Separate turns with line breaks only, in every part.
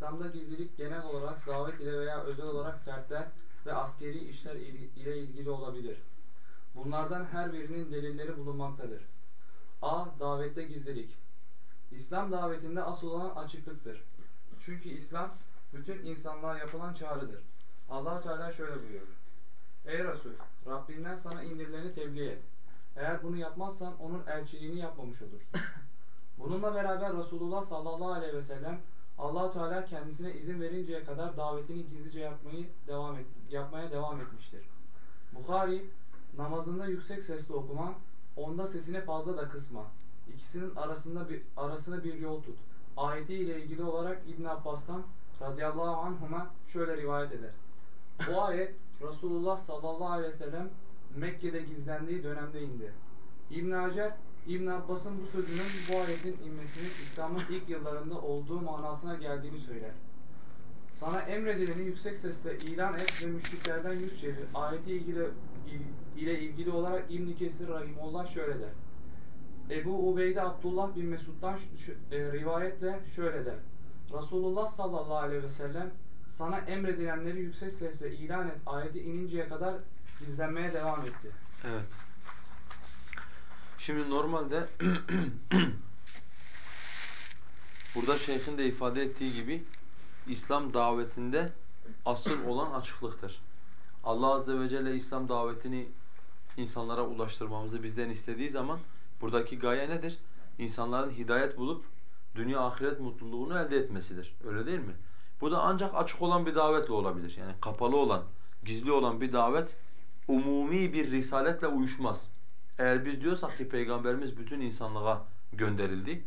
İslam'da gizlilik genel olarak davet ile veya özel olarak fertler ve askeri işler ile ilgili olabilir. Bunlardan her birinin delilleri bulunmaktadır. A. Davette gizlilik. İslam davetinde asıl olan açıklıktır. Çünkü İslam bütün insanlığa yapılan çağrıdır. allah Teala şöyle buyuruyor. Ey Resul! Rabbinden sana indirileni tebliğ et. Eğer bunu yapmazsan onun elçiliğini yapmamış olursun. Bununla beraber Resulullah sallallahu aleyhi ve sellem allah Teala kendisine izin verinceye kadar davetini gizlice yapmayı devam et, yapmaya devam etmiştir. Bukhari, namazında yüksek sesle okuma, onda sesini fazla da kısma. İkisinin arasında bir, arasını bir yol tut. Ayeti ile ilgili olarak İbn Abbas'tan radıyallahu anhuma şöyle rivayet eder. Bu ayet Resulullah sallallahu aleyhi ve sellem Mekke'de gizlendiği dönemde indi. İbn Hacer, İbn Abbas'ın bu sözünün bu ayetin inmesinin İslam'ın ilk yıllarında olduğu manasına geldiğini söyler. Sana emredileni yüksek sesle ilan et ve müşriklerden yüz çevir. Ayeti ilgili, ile ilgili olarak İbn Kesir Rahimullah şöyle der. Ebu Ubeyde Abdullah bin Mesud'dan e, rivayetle şöyle der. Resulullah sallallahu aleyhi ve sellem sana emredilenleri yüksek sesle ilan et ayeti ininceye kadar gizlenmeye devam etti.
Evet. Şimdi normalde burada şeyhin de ifade ettiği gibi İslam davetinde asıl olan açıklıktır. Allah azze ve celle İslam davetini insanlara ulaştırmamızı bizden istediği zaman buradaki gaye nedir? İnsanların hidayet bulup dünya ahiret mutluluğunu elde etmesidir. Öyle değil mi? Bu da ancak açık olan bir davetle olabilir. Yani kapalı olan, gizli olan bir davet umumi bir risaletle uyuşmaz. Eğer biz diyorsak ki Peygamberimiz bütün insanlığa gönderildi.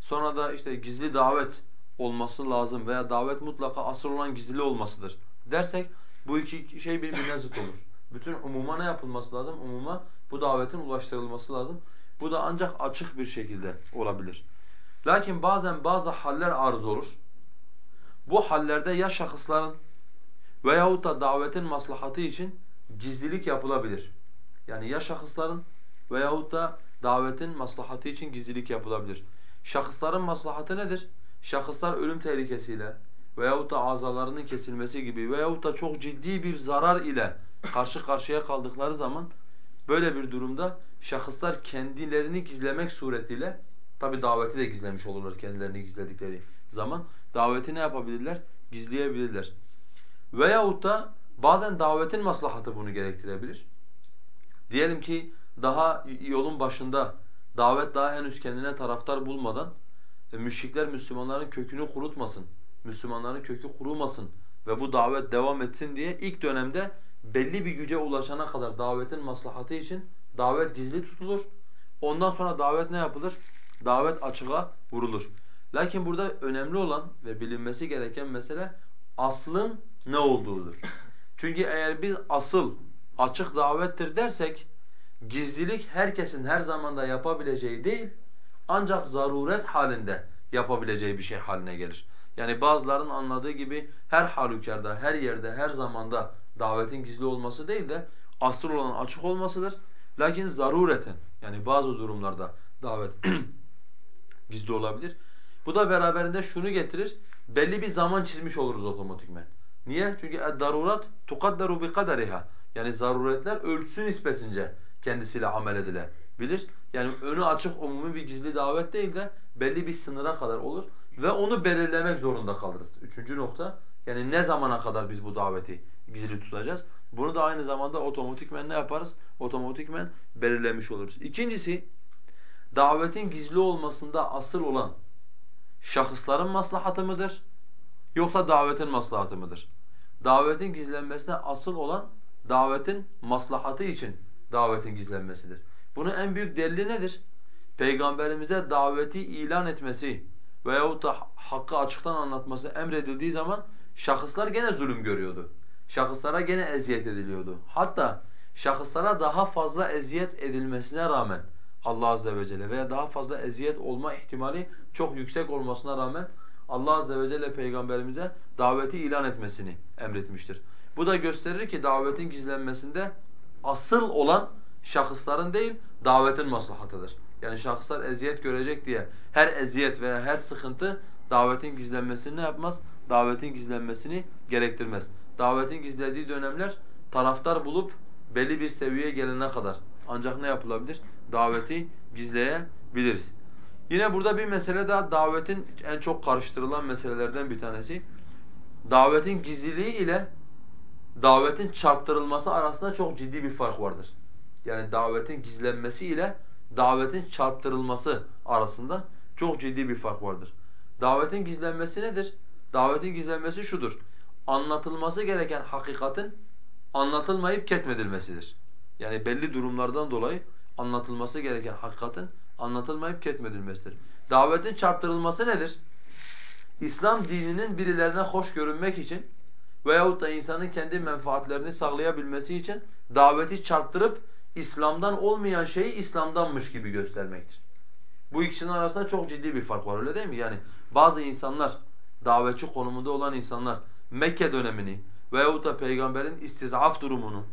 Sonra da işte gizli davet olması lazım veya davet mutlaka asıl olan gizli olmasıdır dersek bu iki şey birbirine zıt olur. Bütün umuma ne yapılması lazım? Umuma bu davetin ulaştırılması lazım. Bu da ancak açık bir şekilde olabilir. Lakin bazen bazı haller arz olur. Bu hallerde ya şahısların veyahut da davetin maslahatı için gizlilik yapılabilir. Yani ya şahısların veyahut da davetin maslahatı için gizlilik yapılabilir. Şahısların maslahatı nedir? Şahıslar ölüm tehlikesiyle veyahut da azalarının kesilmesi gibi veyahut da çok ciddi bir zarar ile karşı karşıya kaldıkları zaman böyle bir durumda şahıslar kendilerini gizlemek suretiyle tabi daveti de gizlemiş olurlar kendilerini gizledikleri zaman daveti ne yapabilirler? Gizleyebilirler. Veyahut da bazen davetin maslahatı bunu gerektirebilir. Diyelim ki daha yolun başında davet daha henüz kendine taraftar bulmadan e, müşrikler Müslümanların kökünü kurutmasın, Müslümanların kökü kurumasın ve bu davet devam etsin diye ilk dönemde belli bir güce ulaşana kadar davetin maslahatı için davet gizli tutulur. Ondan sonra davet ne yapılır? Davet açığa vurulur. Lakin burada önemli olan ve bilinmesi gereken mesele aslın ne olduğudur. Çünkü eğer biz asıl açık davettir dersek gizlilik herkesin her zamanda yapabileceği değil ancak zaruret halinde yapabileceği bir şey haline gelir. Yani bazıların anladığı gibi her halükarda, her yerde, her zamanda davetin gizli olması değil de asıl olan açık olmasıdır. Lakin zarureten yani bazı durumlarda davet gizli olabilir. Bu da beraberinde şunu getirir. Belli bir zaman çizmiş oluruz otomatikmen. Niye? Çünkü darurat tukaddaru bi kaderiha. Yani zaruretler ölçüsü nispetince kendisiyle amel edilebilir. Yani önü açık umumi bir gizli davet değil de belli bir sınıra kadar olur ve onu belirlemek zorunda kalırız. Üçüncü nokta yani ne zamana kadar biz bu daveti gizli tutacağız? Bunu da aynı zamanda otomatikmen ne yaparız? Otomatikmen belirlemiş oluruz. İkincisi davetin gizli olmasında asıl olan şahısların maslahatı mıdır? Yoksa davetin maslahatı mıdır? Davetin gizlenmesine asıl olan davetin maslahatı için davetin gizlenmesidir. Bunun en büyük delili nedir? Peygamberimize daveti ilan etmesi veyahut da hakkı açıktan anlatması emredildiği zaman şahıslar gene zulüm görüyordu. Şahıslara gene eziyet ediliyordu. Hatta şahıslara daha fazla eziyet edilmesine rağmen Allah azze ve celle veya daha fazla eziyet olma ihtimali çok yüksek olmasına rağmen Allah azze ve celle peygamberimize daveti ilan etmesini emretmiştir. Bu da gösterir ki davetin gizlenmesinde asıl olan şahısların değil davetin maslahatıdır. Yani şahıslar eziyet görecek diye her eziyet veya her sıkıntı davetin gizlenmesini ne yapmaz? davetin gizlenmesini gerektirmez. Davetin gizlediği dönemler taraftar bulup belli bir seviyeye gelene kadar ancak ne yapılabilir? Daveti gizleyebiliriz. Yine burada bir mesele daha davetin en çok karıştırılan meselelerden bir tanesi. Davetin gizliliği ile davetin çarptırılması arasında çok ciddi bir fark vardır. Yani davetin gizlenmesi ile davetin çarptırılması arasında çok ciddi bir fark vardır. Davetin gizlenmesi nedir? Davetin gizlenmesi şudur. Anlatılması gereken hakikatin anlatılmayıp ketmedilmesidir. Yani belli durumlardan dolayı anlatılması gereken hakikatin anlatılmayıp ketmedilmesidir. Davetin çarptırılması nedir? İslam dininin birilerine hoş görünmek için veyahut da insanın kendi menfaatlerini sağlayabilmesi için daveti çarptırıp İslam'dan olmayan şeyi İslam'danmış gibi göstermektir. Bu ikisinin arasında çok ciddi bir fark var öyle değil mi? Yani bazı insanlar, davetçi konumunda olan insanlar Mekke dönemini veyahut da peygamberin istizaf durumunu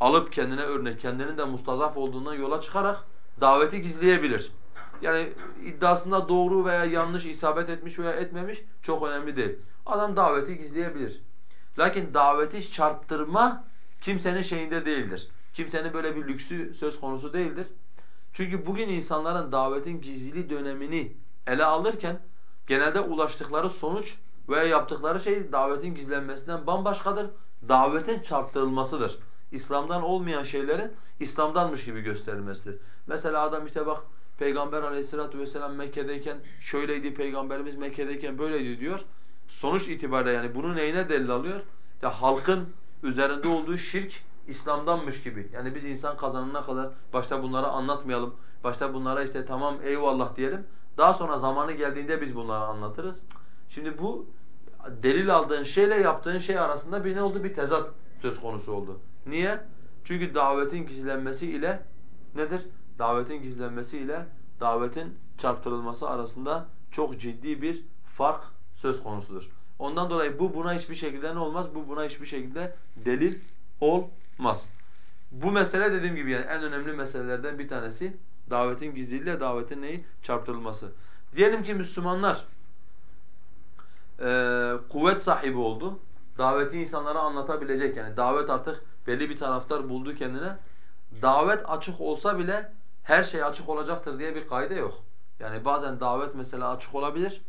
alıp kendine örnek, kendinin de mustazaf olduğundan yola çıkarak daveti gizleyebilir. Yani iddiasında doğru veya yanlış isabet etmiş veya etmemiş çok önemli değil. Adam daveti gizleyebilir. Lakin daveti çarptırma kimsenin şeyinde değildir. Kimsenin böyle bir lüksü söz konusu değildir. Çünkü bugün insanların davetin gizliliği dönemini ele alırken genelde ulaştıkları sonuç veya yaptıkları şey davetin gizlenmesinden bambaşkadır. Davetin çarptırılmasıdır. İslam'dan olmayan şeylerin İslam'danmış gibi gösterilmesidir. Mesela adam işte bak Peygamber aleyhissalatu vesselam Mekke'deyken şöyleydi, Peygamberimiz Mekke'deyken böyleydi diyor. Sonuç itibariyle yani bunu neyine delil alıyor? Ya halkın üzerinde olduğu şirk İslam'danmış gibi. Yani biz insan kazanına kadar başta bunları anlatmayalım. Başta bunlara işte tamam eyvallah diyelim. Daha sonra zamanı geldiğinde biz bunları anlatırız. Şimdi bu delil aldığın şeyle yaptığın şey arasında bir ne oldu? Bir tezat söz konusu oldu. Niye? Çünkü davetin gizlenmesi ile nedir? Davetin gizlenmesi ile davetin çarptırılması arasında çok ciddi bir fark söz konusudur. Ondan dolayı bu buna hiçbir şekilde ne olmaz? Bu buna hiçbir şekilde delil olmaz. Bu mesele dediğim gibi yani en önemli meselelerden bir tanesi davetin gizliliğiyle davetin neyi? Çarptırılması. Diyelim ki Müslümanlar e, kuvvet sahibi oldu. Daveti insanlara anlatabilecek yani davet artık belli bir taraftar buldu kendine. Davet açık olsa bile her şey açık olacaktır diye bir kaide yok. Yani bazen davet mesela açık olabilir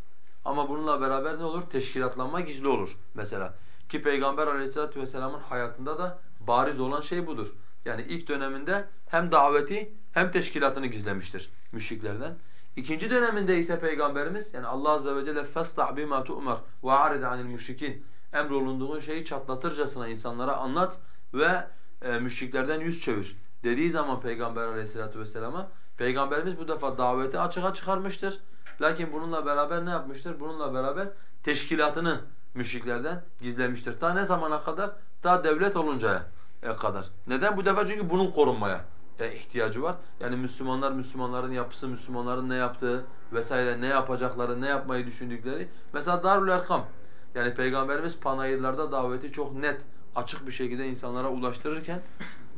ama bununla beraber ne olur? Teşkilatlanma gizli olur mesela. Ki Peygamber aleyhissalatu vesselamın hayatında da bariz olan şey budur. Yani ilk döneminde hem daveti hem teşkilatını gizlemiştir müşriklerden. İkinci döneminde ise Peygamberimiz yani Allah azze ve celle فَاسْتَعْ بِمَا تُؤْمَرْ وَعَرِضَ عَنِ الْمُشْرِكِينَ Emrolunduğun şeyi çatlatırcasına insanlara anlat ve e, müşriklerden yüz çevir dediği zaman Peygamber aleyhissalatu vesselama Peygamberimiz bu defa daveti açığa çıkarmıştır. Lakin bununla beraber ne yapmıştır? Bununla beraber teşkilatını müşriklerden gizlemiştir. Ta ne zamana kadar? Ta devlet oluncaya kadar. Neden? Bu defa çünkü bunun korunmaya e, ihtiyacı var. Yani Müslümanlar, Müslümanların yapısı, Müslümanların ne yaptığı vesaire, ne yapacakları, ne yapmayı düşündükleri. Mesela Darül Erkam. Yani Peygamberimiz panayırlarda daveti çok net, açık bir şekilde insanlara ulaştırırken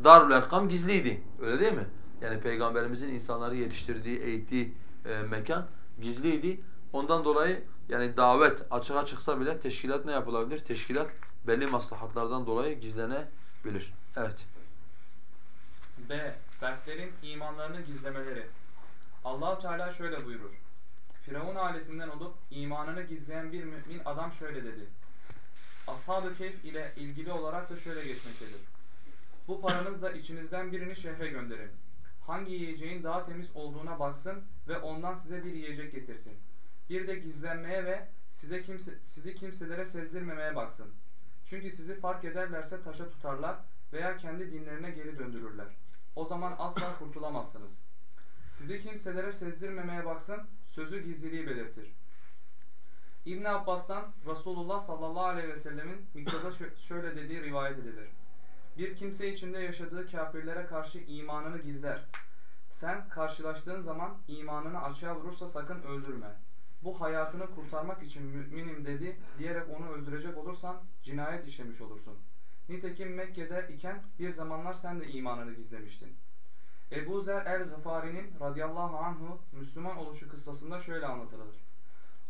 Darül Erkam gizliydi. Öyle değil mi? Yani Peygamberimizin insanları yetiştirdiği, eğittiği e, mekan gizliydi. Ondan dolayı yani davet açığa çıksa bile teşkilat ne yapılabilir? Teşkilat belli maslahatlardan dolayı gizlenebilir. Evet.
B. Fertlerin imanlarını gizlemeleri. allah Teala şöyle buyurur. Firavun ailesinden olup imanını gizleyen bir mümin adam şöyle dedi. Ashab-ı Kehf ile ilgili olarak da şöyle geçmektedir. Bu paranızla içinizden birini şehre gönderin. Hangi yiyeceğin daha temiz olduğuna baksın ve ondan size bir yiyecek getirsin. Bir de gizlenmeye ve size kimse, sizi kimselere sezdirmemeye baksın. Çünkü sizi fark ederlerse taşa tutarlar veya kendi dinlerine geri döndürürler. O zaman asla kurtulamazsınız. Sizi kimselere sezdirmemeye baksın, sözü gizliliği belirtir. İbn Abbas'tan Resulullah sallallahu aleyhi ve sellemin miktada şöyle dediği rivayet edilir. Bir kimse içinde yaşadığı kafirlere karşı imanını gizler. Sen karşılaştığın zaman imanını açığa vurursa sakın öldürme. Bu hayatını kurtarmak için müminim dedi diyerek onu öldürecek olursan cinayet işlemiş olursun. Nitekim Mekke'de iken bir zamanlar sen de imanını gizlemiştin. Ebu Zer el-Gıfari'nin radıyallahu anhu Müslüman oluşu kıssasında şöyle anlatılır.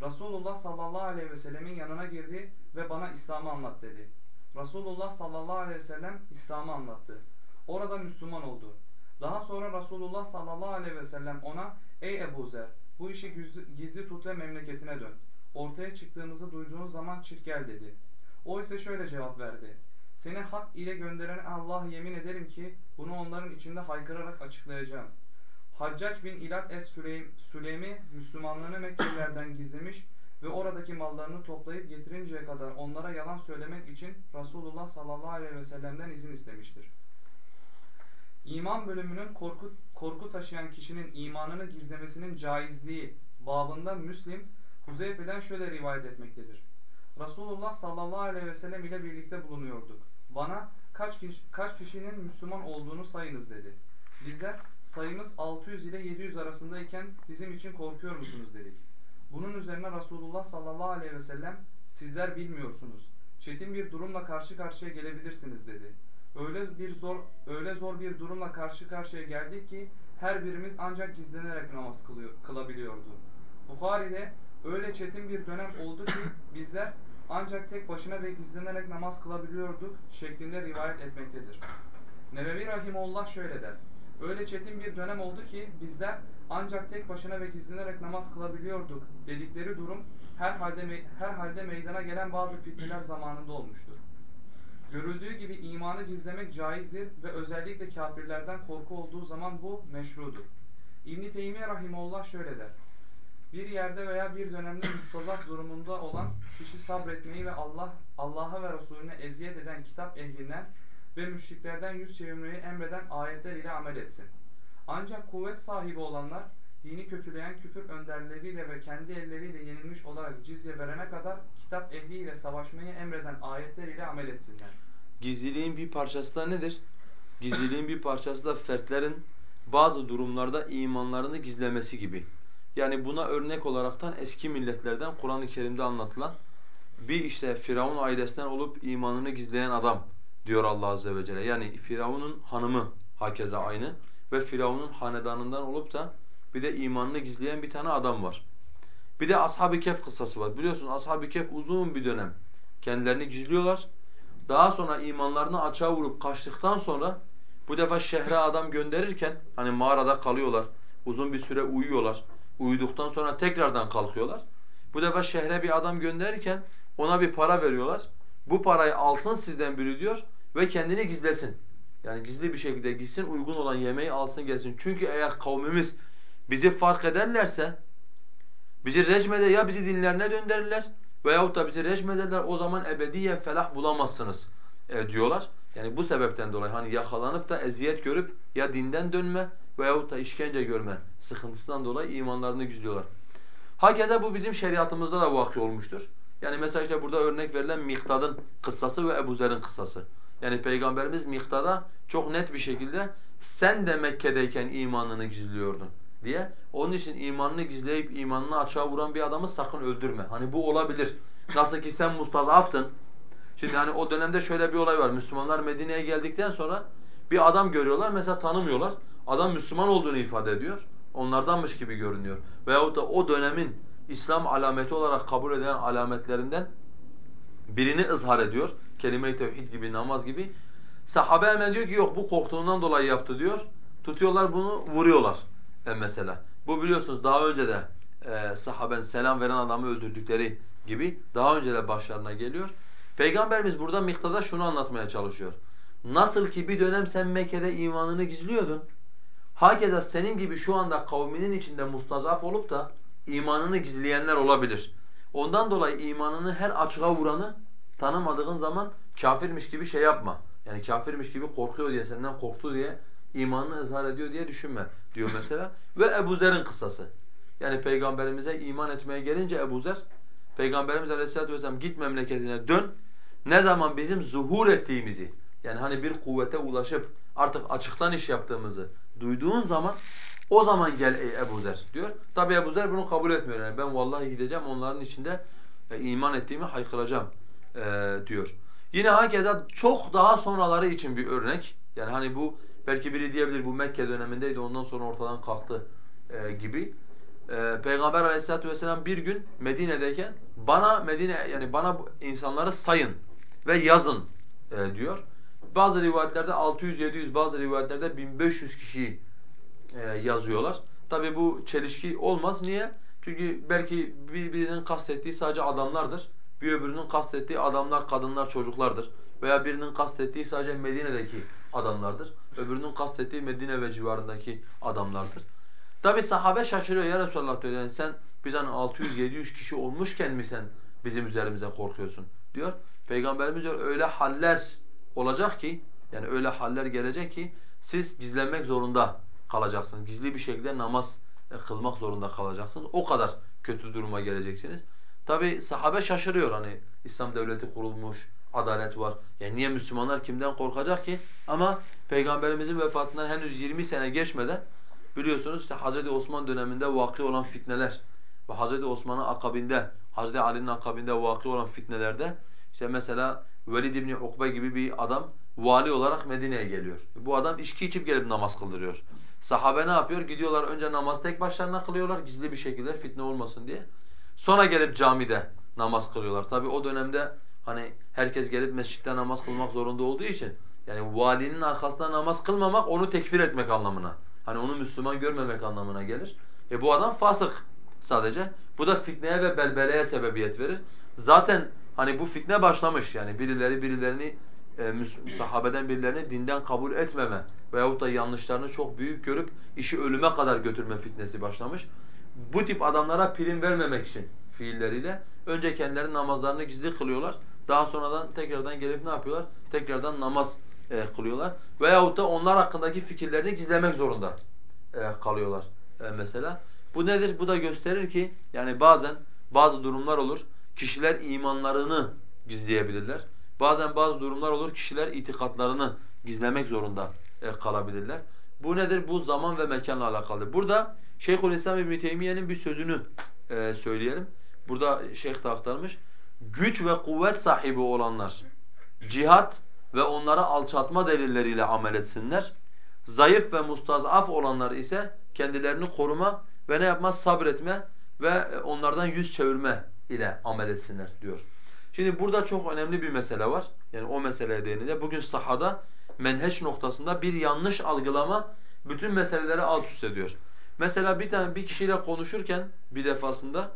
Resulullah sallallahu aleyhi ve sellemin yanına girdi ve bana İslam'ı anlat dedi. Resulullah sallallahu aleyhi ve sellem İslam'ı anlattı. Orada Müslüman oldu. Daha sonra Resulullah sallallahu aleyhi ve sellem ona ey Ebu Zer bu işi gizli, tut ve memleketine dön. Ortaya çıktığımızı duyduğun zaman çık dedi. O ise şöyle cevap verdi. Seni hak ile gönderen Allah'a yemin ederim ki bunu onların içinde haykırarak açıklayacağım. Haccac bin İlad es-Süleymi Müslümanlığını Mekkelilerden gizlemiş ve oradaki mallarını toplayıp getirinceye kadar onlara yalan söylemek için Resulullah sallallahu aleyhi ve sellem'den izin istemiştir. İman bölümünün korku, korku taşıyan kişinin imanını gizlemesinin caizliği babında Müslim, Huzeyfe'den şöyle rivayet etmektedir. Resulullah sallallahu aleyhi ve sellem ile birlikte bulunuyorduk. Bana kaç, kişi, kaç kişinin Müslüman olduğunu sayınız dedi. Bizler sayımız 600 ile 700 arasındayken bizim için korkuyor musunuz dedik. Bunun üzerine Resulullah sallallahu aleyhi ve sellem sizler bilmiyorsunuz. Çetin bir durumla karşı karşıya gelebilirsiniz dedi. Öyle bir zor öyle zor bir durumla karşı karşıya geldik ki her birimiz ancak gizlenerek namaz kılıyor, kılabiliyordu. Bukhari'de öyle çetin bir dönem oldu ki bizler ancak tek başına ve gizlenerek namaz kılabiliyorduk şeklinde rivayet etmektedir. Nevevi Rahimullah şöyle der. Öyle çetin bir dönem oldu ki bizler ancak tek başına ve gizlenerek namaz kılabiliyorduk dedikleri durum herhalde herhalde meydana gelen bazı fitneler zamanında olmuştur. Görüldüğü gibi imanı gizlemek caizdir ve özellikle kafirlerden korku olduğu zaman bu meşrudur. İbn-i Teymiye Rahimullah şöyle der. Bir yerde veya bir dönemde müstazaf durumunda olan kişi sabretmeyi ve Allah Allah'a ve Resulüne eziyet eden kitap ehlinden ve müşriklerden yüz çevirmeyi emreden ayetler ile amel etsin. Ancak kuvvet sahibi olanlar dini kötüleyen küfür önderleriyle ve kendi elleriyle yenilmiş olarak cizye verene kadar kitap ehliyle savaşmayı emreden ayetler ile amel etsinler.
Gizliliğin bir parçası da nedir? Gizliliğin bir parçası da fertlerin bazı durumlarda imanlarını gizlemesi gibi. Yani buna örnek olaraktan eski milletlerden Kur'an-ı Kerim'de anlatılan bir işte Firavun ailesinden olup imanını gizleyen adam diyor Allah azze ve celle. Yani Firavun'un hanımı hakeza aynı ve Firavun'un hanedanından olup da bir de imanını gizleyen bir tane adam var. Bir de Ashab-ı Kehf kıssası var. Biliyorsunuz Ashab-ı Kehf uzun bir dönem kendilerini gizliyorlar. Daha sonra imanlarını açığa vurup kaçtıktan sonra bu defa şehre adam gönderirken hani mağarada kalıyorlar. Uzun bir süre uyuyorlar. Uyuduktan sonra tekrardan kalkıyorlar. Bu defa şehre bir adam gönderirken ona bir para veriyorlar. Bu parayı alsın sizden biri diyor ve kendini gizlesin. Yani gizli bir şekilde gitsin, uygun olan yemeği alsın gelsin. Çünkü eğer kavmimiz bizi fark ederlerse, bizi recmede ya bizi dinlerine döndürürler veyahut da bizi recmederler o zaman ebediyen felah bulamazsınız e, diyorlar. Yani bu sebepten dolayı hani yakalanıp da eziyet görüp ya dinden dönme veyahut da işkence görme sıkıntısından dolayı imanlarını gizliyorlar. Hakeza bu bizim şeriatımızda da vakı olmuştur. Yani mesela işte burada örnek verilen Miktad'ın kıssası ve Ebu Zer'in kıssası. Yani Peygamberimiz Miktad'a çok net bir şekilde sen de Mekke'deyken imanını gizliyordun diye. Onun için imanını gizleyip imanını açığa vuran bir adamı sakın öldürme. Hani bu olabilir. Nasıl ki sen mustazaftın. Şimdi hani o dönemde şöyle bir olay var. Müslümanlar Medine'ye geldikten sonra bir adam görüyorlar mesela tanımıyorlar. Adam Müslüman olduğunu ifade ediyor. Onlardanmış gibi görünüyor. Veyahut da o dönemin İslam alameti olarak kabul edilen alametlerinden birini ızhar ediyor. Kelime-i tevhid gibi, namaz gibi. Sahabe hemen diyor ki yok bu korktuğundan dolayı yaptı diyor. Tutuyorlar bunu vuruyorlar e mesela. Bu biliyorsunuz daha önce de e, sahaben selam veren adamı öldürdükleri gibi daha önce de başlarına geliyor. Peygamberimiz burada miktada şunu anlatmaya çalışıyor. Nasıl ki bir dönem sen Mekke'de imanını gizliyordun. Hakeza senin gibi şu anda kavminin içinde mustazaf olup da imanını gizleyenler olabilir. Ondan dolayı imanını her açığa vuranı tanımadığın zaman kafirmiş gibi şey yapma. Yani kafirmiş gibi korkuyor diye, senden korktu diye imanını ızhar ediyor diye düşünme diyor mesela. Ve Ebu Zer'in kıssası. Yani Peygamberimize iman etmeye gelince Ebu Zer, Peygamberimiz Aleyhisselatü Vesselam git memleketine dön. Ne zaman bizim zuhur ettiğimizi, yani hani bir kuvvete ulaşıp artık açıktan iş yaptığımızı duyduğun zaman o zaman gel ey Ebu Zer diyor. Tabi Ebu Zer bunu kabul etmiyor. Yani ben vallahi gideceğim onların içinde e, iman ettiğimi haykıracağım e, diyor. Yine hakeza çok daha sonraları için bir örnek. Yani hani bu belki biri diyebilir bu Mekke dönemindeydi ondan sonra ortadan kalktı e, gibi. Ee, Peygamber aleyhissalatu vesselam bir gün Medine'deyken bana Medine yani bana insanları sayın ve yazın e, diyor. Bazı rivayetlerde 600-700 bazı rivayetlerde 1500 kişiyi e, yazıyorlar. Tabi bu çelişki olmaz. Niye? Çünkü belki birinin kastettiği sadece adamlardır. Bir öbürünün kastettiği adamlar, kadınlar, çocuklardır. Veya birinin kastettiği sadece Medine'deki adamlardır. Öbürünün kastettiği Medine ve civarındaki adamlardır. Tabi sahabe şaşırıyor ya Resulallah diyor. Yani sen biz hani 600-700 kişi olmuşken mi sen bizim üzerimize korkuyorsun diyor. Peygamberimiz diyor öyle haller olacak ki yani öyle haller gelecek ki siz gizlenmek zorunda kalacaksınız. Gizli bir şekilde namaz e, kılmak zorunda kalacaksınız. O kadar kötü duruma geleceksiniz. Tabi sahabe şaşırıyor hani İslam devleti kurulmuş, adalet var. Yani niye Müslümanlar kimden korkacak ki? Ama Peygamberimizin vefatından henüz 20 sene geçmeden biliyorsunuz işte Hz. Osman döneminde vakı olan fitneler ve Hz. Osman'ın akabinde, Hz. Ali'nin akabinde vakı olan fitnelerde işte mesela Velid İbni Ukbe gibi bir adam vali olarak Medine'ye geliyor. Bu adam içki içip gelip namaz kıldırıyor. Sahabe ne yapıyor? Gidiyorlar önce namaz tek başlarına kılıyorlar gizli bir şekilde fitne olmasın diye. Sonra gelip camide namaz kılıyorlar. Tabi o dönemde hani herkes gelip mescitte namaz kılmak zorunda olduğu için yani valinin arkasında namaz kılmamak onu tekfir etmek anlamına. Hani onu Müslüman görmemek anlamına gelir. E bu adam fasık sadece. Bu da fitneye ve belbeleye sebebiyet verir. Zaten hani bu fitne başlamış yani birileri birilerini e, sahabeden birilerini dinden kabul etmeme veyahut da yanlışlarını çok büyük görüp işi ölüme kadar götürme fitnesi başlamış. Bu tip adamlara prim vermemek için fiilleriyle önce kendileri namazlarını gizli kılıyorlar. Daha sonradan tekrardan gelip ne yapıyorlar? Tekrardan namaz e, kılıyorlar. Veyahut da onlar hakkındaki fikirlerini gizlemek zorunda e, kalıyorlar e, mesela. Bu nedir? Bu da gösterir ki yani bazen bazı durumlar olur. Kişiler imanlarını gizleyebilirler. Bazen bazı durumlar olur. Kişiler itikatlarını gizlemek zorunda e, kalabilirler. Bu nedir? Bu zaman ve mekanla alakalı. Burada Şeyhülislam İbn Teymiye'nin bir sözünü e, söyleyelim. Burada şeyh de aktarmış. Güç ve kuvvet sahibi olanlar cihat ve onlara alçaltma delilleriyle amel etsinler. Zayıf ve mustazaf olanlar ise kendilerini koruma ve ne yapma sabretme ve onlardan yüz çevirme ile amel etsinler diyor. Şimdi burada çok önemli bir mesele var. Yani o meseleye değinilecek. Bugün sahada menheş noktasında bir yanlış algılama bütün meseleleri alt üst ediyor. Mesela bir tane bir kişiyle konuşurken bir defasında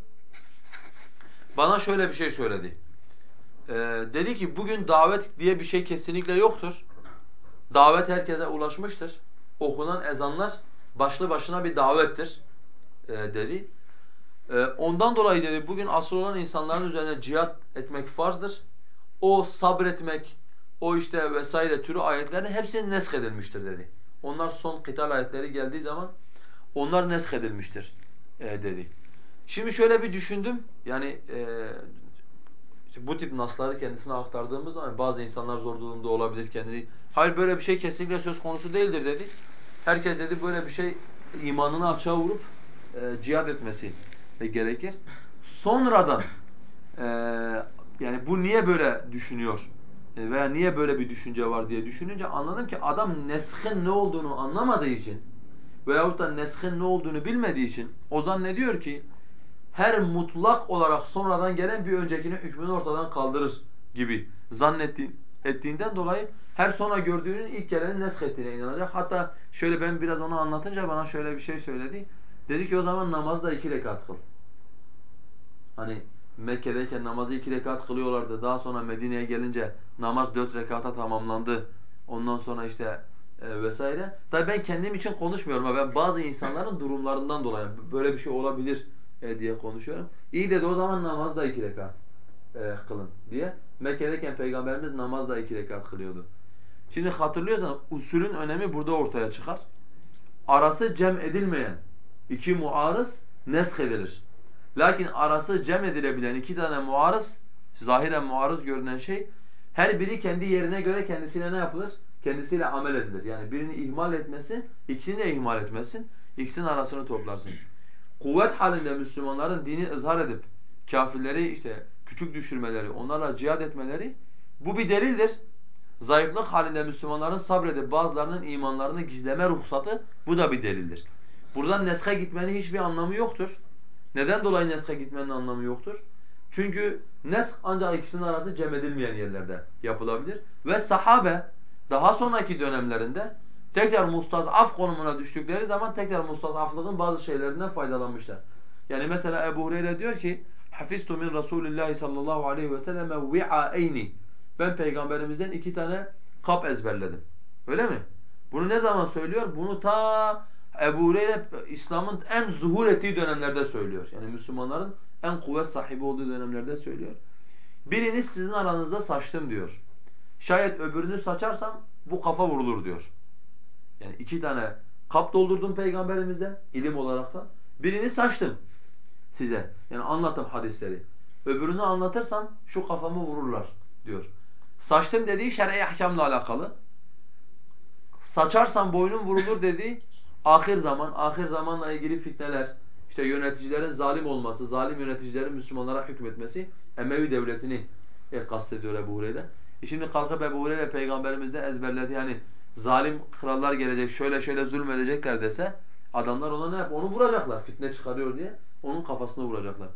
bana şöyle bir şey söyledi. Ee, dedi ki bugün davet diye bir şey kesinlikle yoktur. Davet herkese ulaşmıştır. Okunan ezanlar başlı başına bir davettir e, dedi. E, ondan dolayı dedi bugün asıl olan insanların üzerine cihat etmek farzdır. O sabretmek, o işte vesaire türü ayetlerin hepsi nesk edilmiştir dedi. Onlar son kıtal ayetleri geldiği zaman onlar nesk edilmiştir e, dedi. Şimdi şöyle bir düşündüm. Yani e, bu tip nasları kendisine aktardığımız zaman bazı insanlar zor durumda olabilir kendini. Hayır böyle bir şey kesinlikle söz konusu değildir dedi. Herkes dedi böyle bir şey imanını açığa vurup e, cihad etmesi gerekir. Sonradan e, yani bu niye böyle düşünüyor e, veya niye böyle bir düşünce var diye düşününce anladım ki adam neskin ne olduğunu anlamadığı için veyahut da neskin ne olduğunu bilmediği için o zannediyor ki her mutlak olarak sonradan gelen bir öncekinin hükmünü ortadan kaldırır gibi zannetti ettiğinden dolayı her sonra gördüğünün ilk gelenin nesk ettiğine inanacak. Hatta şöyle ben biraz onu anlatınca bana şöyle bir şey söyledi. Dedi ki o zaman namazı da iki rekat kıl. Hani Mekke'deyken namazı iki rekat kılıyorlardı. Daha sonra Medine'ye gelince namaz dört rekata tamamlandı. Ondan sonra işte e, vesaire. Tabii ben kendim için konuşmuyorum ama ben bazı insanların durumlarından dolayı böyle bir şey olabilir e, diye konuşuyorum. İyi dedi o zaman namaz da iki rekat e, kılın diye. Mekke'deyken Peygamberimiz namaz da iki rekat kılıyordu. Şimdi hatırlıyorsan usulün önemi burada ortaya çıkar. Arası cem edilmeyen iki muarız nesk edilir. Lakin arası cem edilebilen iki tane muarız, zahiren muarız görünen şey, her biri kendi yerine göre kendisine ne yapılır? Kendisiyle amel edilir. Yani birini ihmal etmesin, ikisini de ihmal etmesin. İkisinin arasını toplarsın. Kuvvet halinde Müslümanların dini ızhar edip kafirleri işte küçük düşürmeleri, onlarla cihad etmeleri bu bir delildir. Zayıflık halinde Müslümanların sabredip bazılarının imanlarını gizleme ruhsatı bu da bir delildir. Buradan neske gitmenin hiçbir anlamı yoktur. Neden dolayı neske gitmenin anlamı yoktur? Çünkü nesk ancak ikisinin arası cem edilmeyen yerlerde yapılabilir. Ve sahabe daha sonraki dönemlerinde tekrar mustazaf konumuna düştükleri zaman tekrar mustazaflığın bazı şeylerinden faydalanmışlar. Yani mesela Ebu Hureyre diyor ki Hafiztu min Rasulillahi sallallahu aleyhi ve selleme vi'aeyni Ben peygamberimizden iki tane kap ezberledim. Öyle mi? Bunu ne zaman söylüyor? Bunu ta Ebu Hureyre İslam'ın en zuhur ettiği dönemlerde söylüyor. Yani Müslümanların en kuvvet sahibi olduğu dönemlerde söylüyor. Birini sizin aranızda saçtım diyor. Şayet öbürünü saçarsam bu kafa vurulur diyor. Yani iki tane kap doldurdum peygamberimize ilim olaraktan. Birini saçtım size. Yani anlatım hadisleri. Öbürünü anlatırsam şu kafamı vururlar diyor. Saçtım dediği şer'i ahkamla alakalı. Saçarsam boynum vurulur dediği ahir zaman, ahir zamanla ilgili fitneler, işte yöneticilerin zalim olması, zalim yöneticilerin Müslümanlara hükmetmesi Emevi devletini e, kastediyor Ebu Hureyre. E şimdi kalkıp Ebu Hureyre peygamberimizde ezberledi yani zalim krallar gelecek, şöyle şöyle zulmedecekler dese adamlar ona ne yap? Onu vuracaklar fitne çıkarıyor diye. Onun kafasına vuracaklar.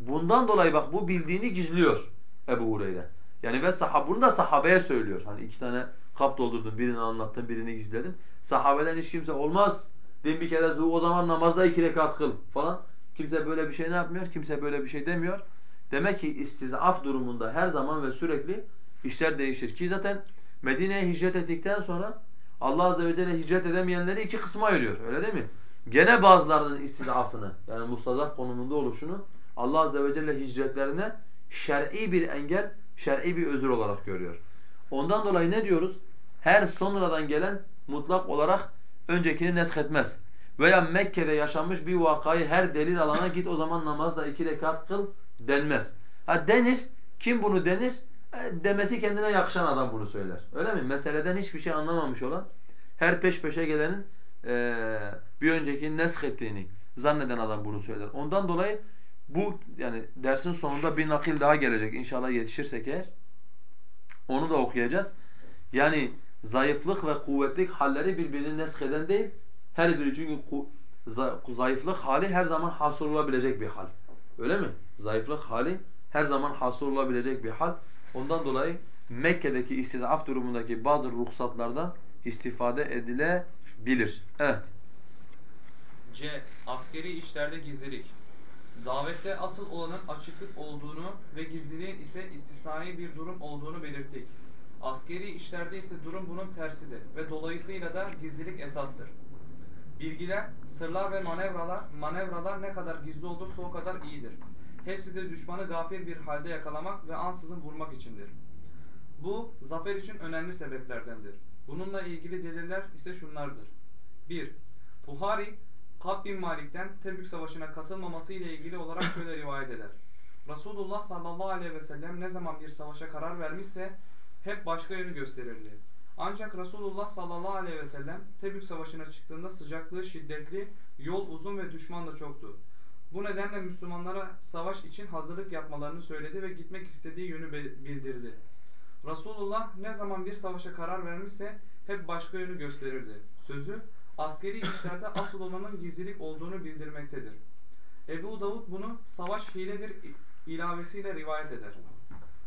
Bundan dolayı bak bu bildiğini gizliyor Ebu Hureyre. Yani ve sahab bunu da sahabeye söylüyor. Hani iki tane kap doldurdum, birini anlattım, birini gizledim. Sahabeden hiç kimse olmaz. Din bir kere o zaman namazda iki rekat kıl falan. Kimse böyle bir şey ne yapmıyor? Kimse böyle bir şey demiyor. Demek ki istizaf durumunda her zaman ve sürekli işler değişir. Ki zaten Medine'ye hicret ettikten sonra Allah Azze ve Celle hicret edemeyenleri iki kısma ayırıyor. Öyle değil mi? Gene bazılarının istizafını yani mustazaf konumunda oluşunu Allah Azze ve Celle hicretlerine şer'i bir engel, şer'i bir özür olarak görüyor. Ondan dolayı ne diyoruz? Her sonradan gelen mutlak olarak öncekini nesketmez. Veya Mekke'de yaşanmış bir vakayı her delil alana git o zaman namazda iki rekat kıl denmez. Ha denir. Kim bunu denir? E, demesi kendine yakışan adam bunu söyler. Öyle mi? Meseleden hiçbir şey anlamamış olan her peş peşe gelenin e, bir öncekini nesk ettiğini zanneden adam bunu söyler. Ondan dolayı bu yani dersin sonunda bir nakil daha gelecek inşallah yetişirsek eğer. Onu da okuyacağız. Yani zayıflık ve kuvvetlik halleri birbirini nesheden değil. Her biri çünkü zayıflık hali her zaman hasıl olabilecek bir hal. Öyle mi? Zayıflık hali her zaman hasıl olabilecek bir hal. Ondan dolayı Mekke'deki istizaf durumundaki bazı ruhsatlardan istifade edilebilir. Evet.
C. Askeri işlerde gizlilik. Davette asıl olanın açıklık olduğunu ve gizliliğin ise istisnai bir durum olduğunu belirttik. Askeri işlerde ise durum bunun tersidir ve dolayısıyla da gizlilik esastır. Bilgiler, sırlar ve manevralar, manevralar ne kadar gizli olursa o kadar iyidir. Hepsi de düşmanı gafil bir halde yakalamak ve ansızın vurmak içindir. Bu, zafer için önemli sebeplerdendir. Bununla ilgili deliller ise şunlardır. 1. Buhari, Kab bin Malik'ten Tebük Savaşı'na katılmaması ile ilgili olarak şöyle rivayet eder. Resulullah sallallahu aleyhi ve sellem ne zaman bir savaşa karar vermişse hep başka yönü gösterirdi. Ancak Resulullah sallallahu aleyhi ve sellem Tebük Savaşı'na çıktığında sıcaklığı şiddetli, yol uzun ve düşman da çoktu. Bu nedenle Müslümanlara savaş için hazırlık yapmalarını söyledi ve gitmek istediği yönü bildirdi. Resulullah ne zaman bir savaşa karar vermişse hep başka yönü gösterirdi. Sözü askeri işlerde asıl olanın gizlilik olduğunu bildirmektedir. Ebu Davud bunu savaş hiledir ilavesiyle rivayet eder.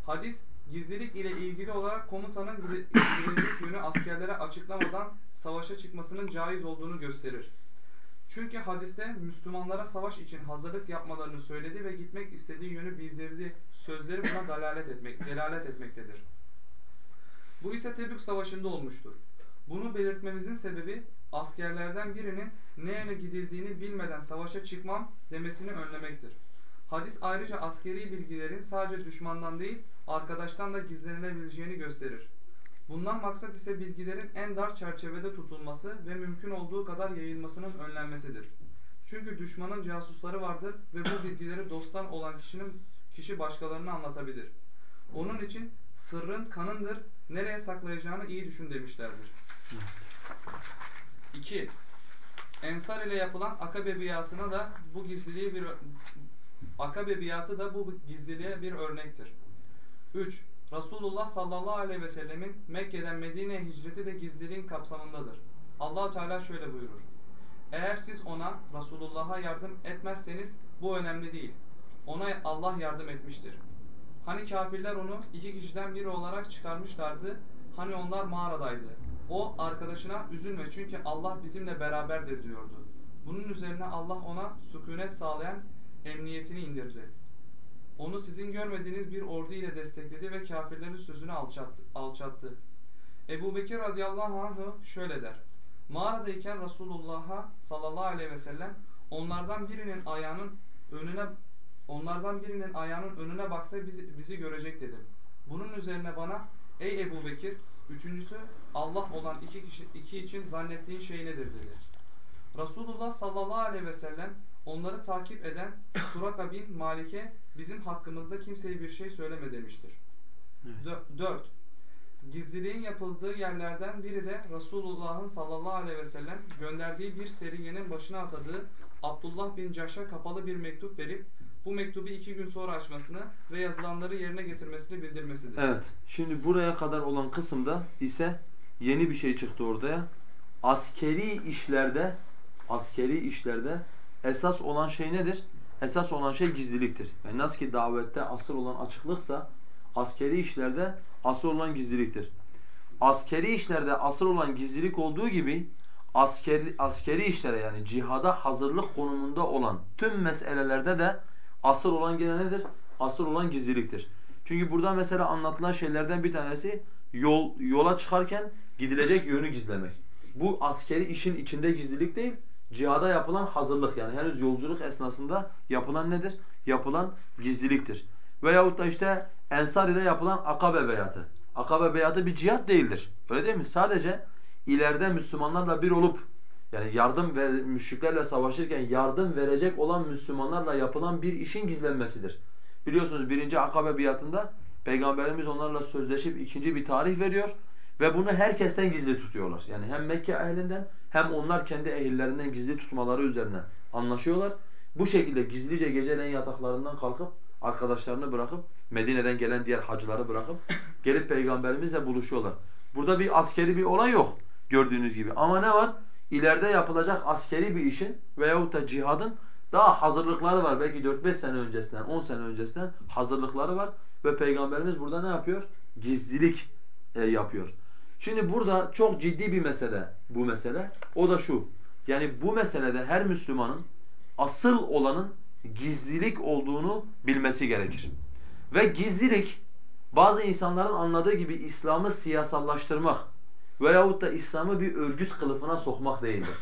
Hadis gizlilik ile ilgili olarak komutanın gidecek yönü askerlere açıklamadan savaşa çıkmasının caiz olduğunu gösterir. Çünkü hadiste Müslümanlara savaş için hazırlık yapmalarını söyledi ve gitmek istediği yönü bildirdi. Sözleri buna dalalet, etmek, delalet etmektedir. Bu ise Tebük Savaşı'nda olmuştur. Bunu belirtmemizin sebebi askerlerden birinin ne yöne gidildiğini bilmeden savaşa çıkmam demesini önlemektir. Hadis ayrıca askeri bilgilerin sadece düşmandan değil, arkadaştan da gizlenilebileceğini gösterir. Bundan maksat ise bilgilerin en dar çerçevede tutulması ve mümkün olduğu kadar yayılmasının önlenmesidir. Çünkü düşmanın casusları vardır ve bu bilgileri dosttan olan kişinin kişi başkalarına anlatabilir. Onun için sırrın kanındır, nereye saklayacağını iyi düşün demişlerdir. 2. Ensar ile yapılan akabe biatına da bu gizliliği bir akabe biatı da bu gizliliğe bir örnektir. 3. Resulullah sallallahu aleyhi ve sellemin Mekke'den Medine'ye hicreti de gizliliğin kapsamındadır. allah Teala şöyle buyurur. Eğer siz ona Resulullah'a yardım etmezseniz bu önemli değil. Ona Allah yardım etmiştir. Hani kafirler onu iki kişiden biri olarak çıkarmışlardı. Hani onlar mağaradaydı. O arkadaşına üzülme çünkü Allah bizimle beraberdir diyordu. Bunun üzerine Allah ona sükunet sağlayan emniyetini indirdi. Onu sizin görmediğiniz bir ordu ile destekledi ve kafirlerin sözünü alçattı. alçattı. Ebu Bekir radıyallahu anh şöyle der. Mağaradayken Resulullah'a sallallahu aleyhi ve sellem onlardan birinin ayağının önüne onlardan birinin ayağının önüne baksa bizi, bizi görecek dedim. Bunun üzerine bana ey Ebu Bekir üçüncüsü Allah olan iki kişi iki için zannettiğin şey nedir dedi. Resulullah sallallahu aleyhi ve sellem onları takip eden Suraka bin Malik'e bizim hakkımızda kimseye bir şey söyleme demiştir. Dö- 4. Gizliliğin yapıldığı yerlerden biri de Resulullah'ın sallallahu aleyhi ve sellem gönderdiği bir seriyenin başına atadığı Abdullah bin Caş'a kapalı bir mektup verip bu mektubu iki gün sonra açmasını ve yazılanları yerine getirmesini bildirmesidir.
Evet. Şimdi buraya kadar olan kısımda ise yeni bir şey çıktı ortaya. Askeri işlerde askeri işlerde esas olan şey nedir? Esas olan şey gizliliktir. Yani nasıl ki davette asıl olan açıklıksa askeri işlerde asıl olan gizliliktir. Askeri işlerde asıl olan gizlilik olduğu gibi askeri, askeri işlere yani cihada hazırlık konumunda olan tüm meselelerde de asıl olan gene nedir? Asıl olan gizliliktir. Çünkü burada mesela anlatılan şeylerden bir tanesi yol yola çıkarken gidilecek yönü gizlemek. Bu askeri işin içinde gizlilik değil, cihada yapılan hazırlık yani henüz yolculuk esnasında yapılan nedir? Yapılan gizliliktir. Veyahut da işte Ensari'de yapılan akabe beyatı. Akabe beyatı bir cihat değildir. Öyle değil mi? Sadece ileride Müslümanlarla bir olup yani yardım ve müşriklerle savaşırken yardım verecek olan Müslümanlarla yapılan bir işin gizlenmesidir. Biliyorsunuz birinci akabe biatında Peygamberimiz onlarla sözleşip ikinci bir tarih veriyor ve bunu herkesten gizli tutuyorlar. Yani hem Mekke ehlinden hem onlar kendi ehillerinden gizli tutmaları üzerine anlaşıyorlar. Bu şekilde gizlice geceleyin yataklarından kalkıp arkadaşlarını bırakıp Medine'den gelen diğer hacıları bırakıp gelip peygamberimizle buluşuyorlar. Burada bir askeri bir olay yok gördüğünüz gibi. Ama ne var? İleride yapılacak askeri bir işin veyahut da cihadın daha hazırlıkları var. Belki 4-5 sene öncesinden, 10 sene öncesinden hazırlıkları var. Ve Peygamberimiz burada ne yapıyor? Gizlilik e, yapıyor. Şimdi burada çok ciddi bir mesele bu mesele. O da şu. Yani bu meselede her Müslümanın asıl olanın gizlilik olduğunu bilmesi gerekir. Ve gizlilik bazı insanların anladığı gibi İslam'ı siyasallaştırmak veyahut da İslam'ı bir örgüt kılıfına sokmak değildir.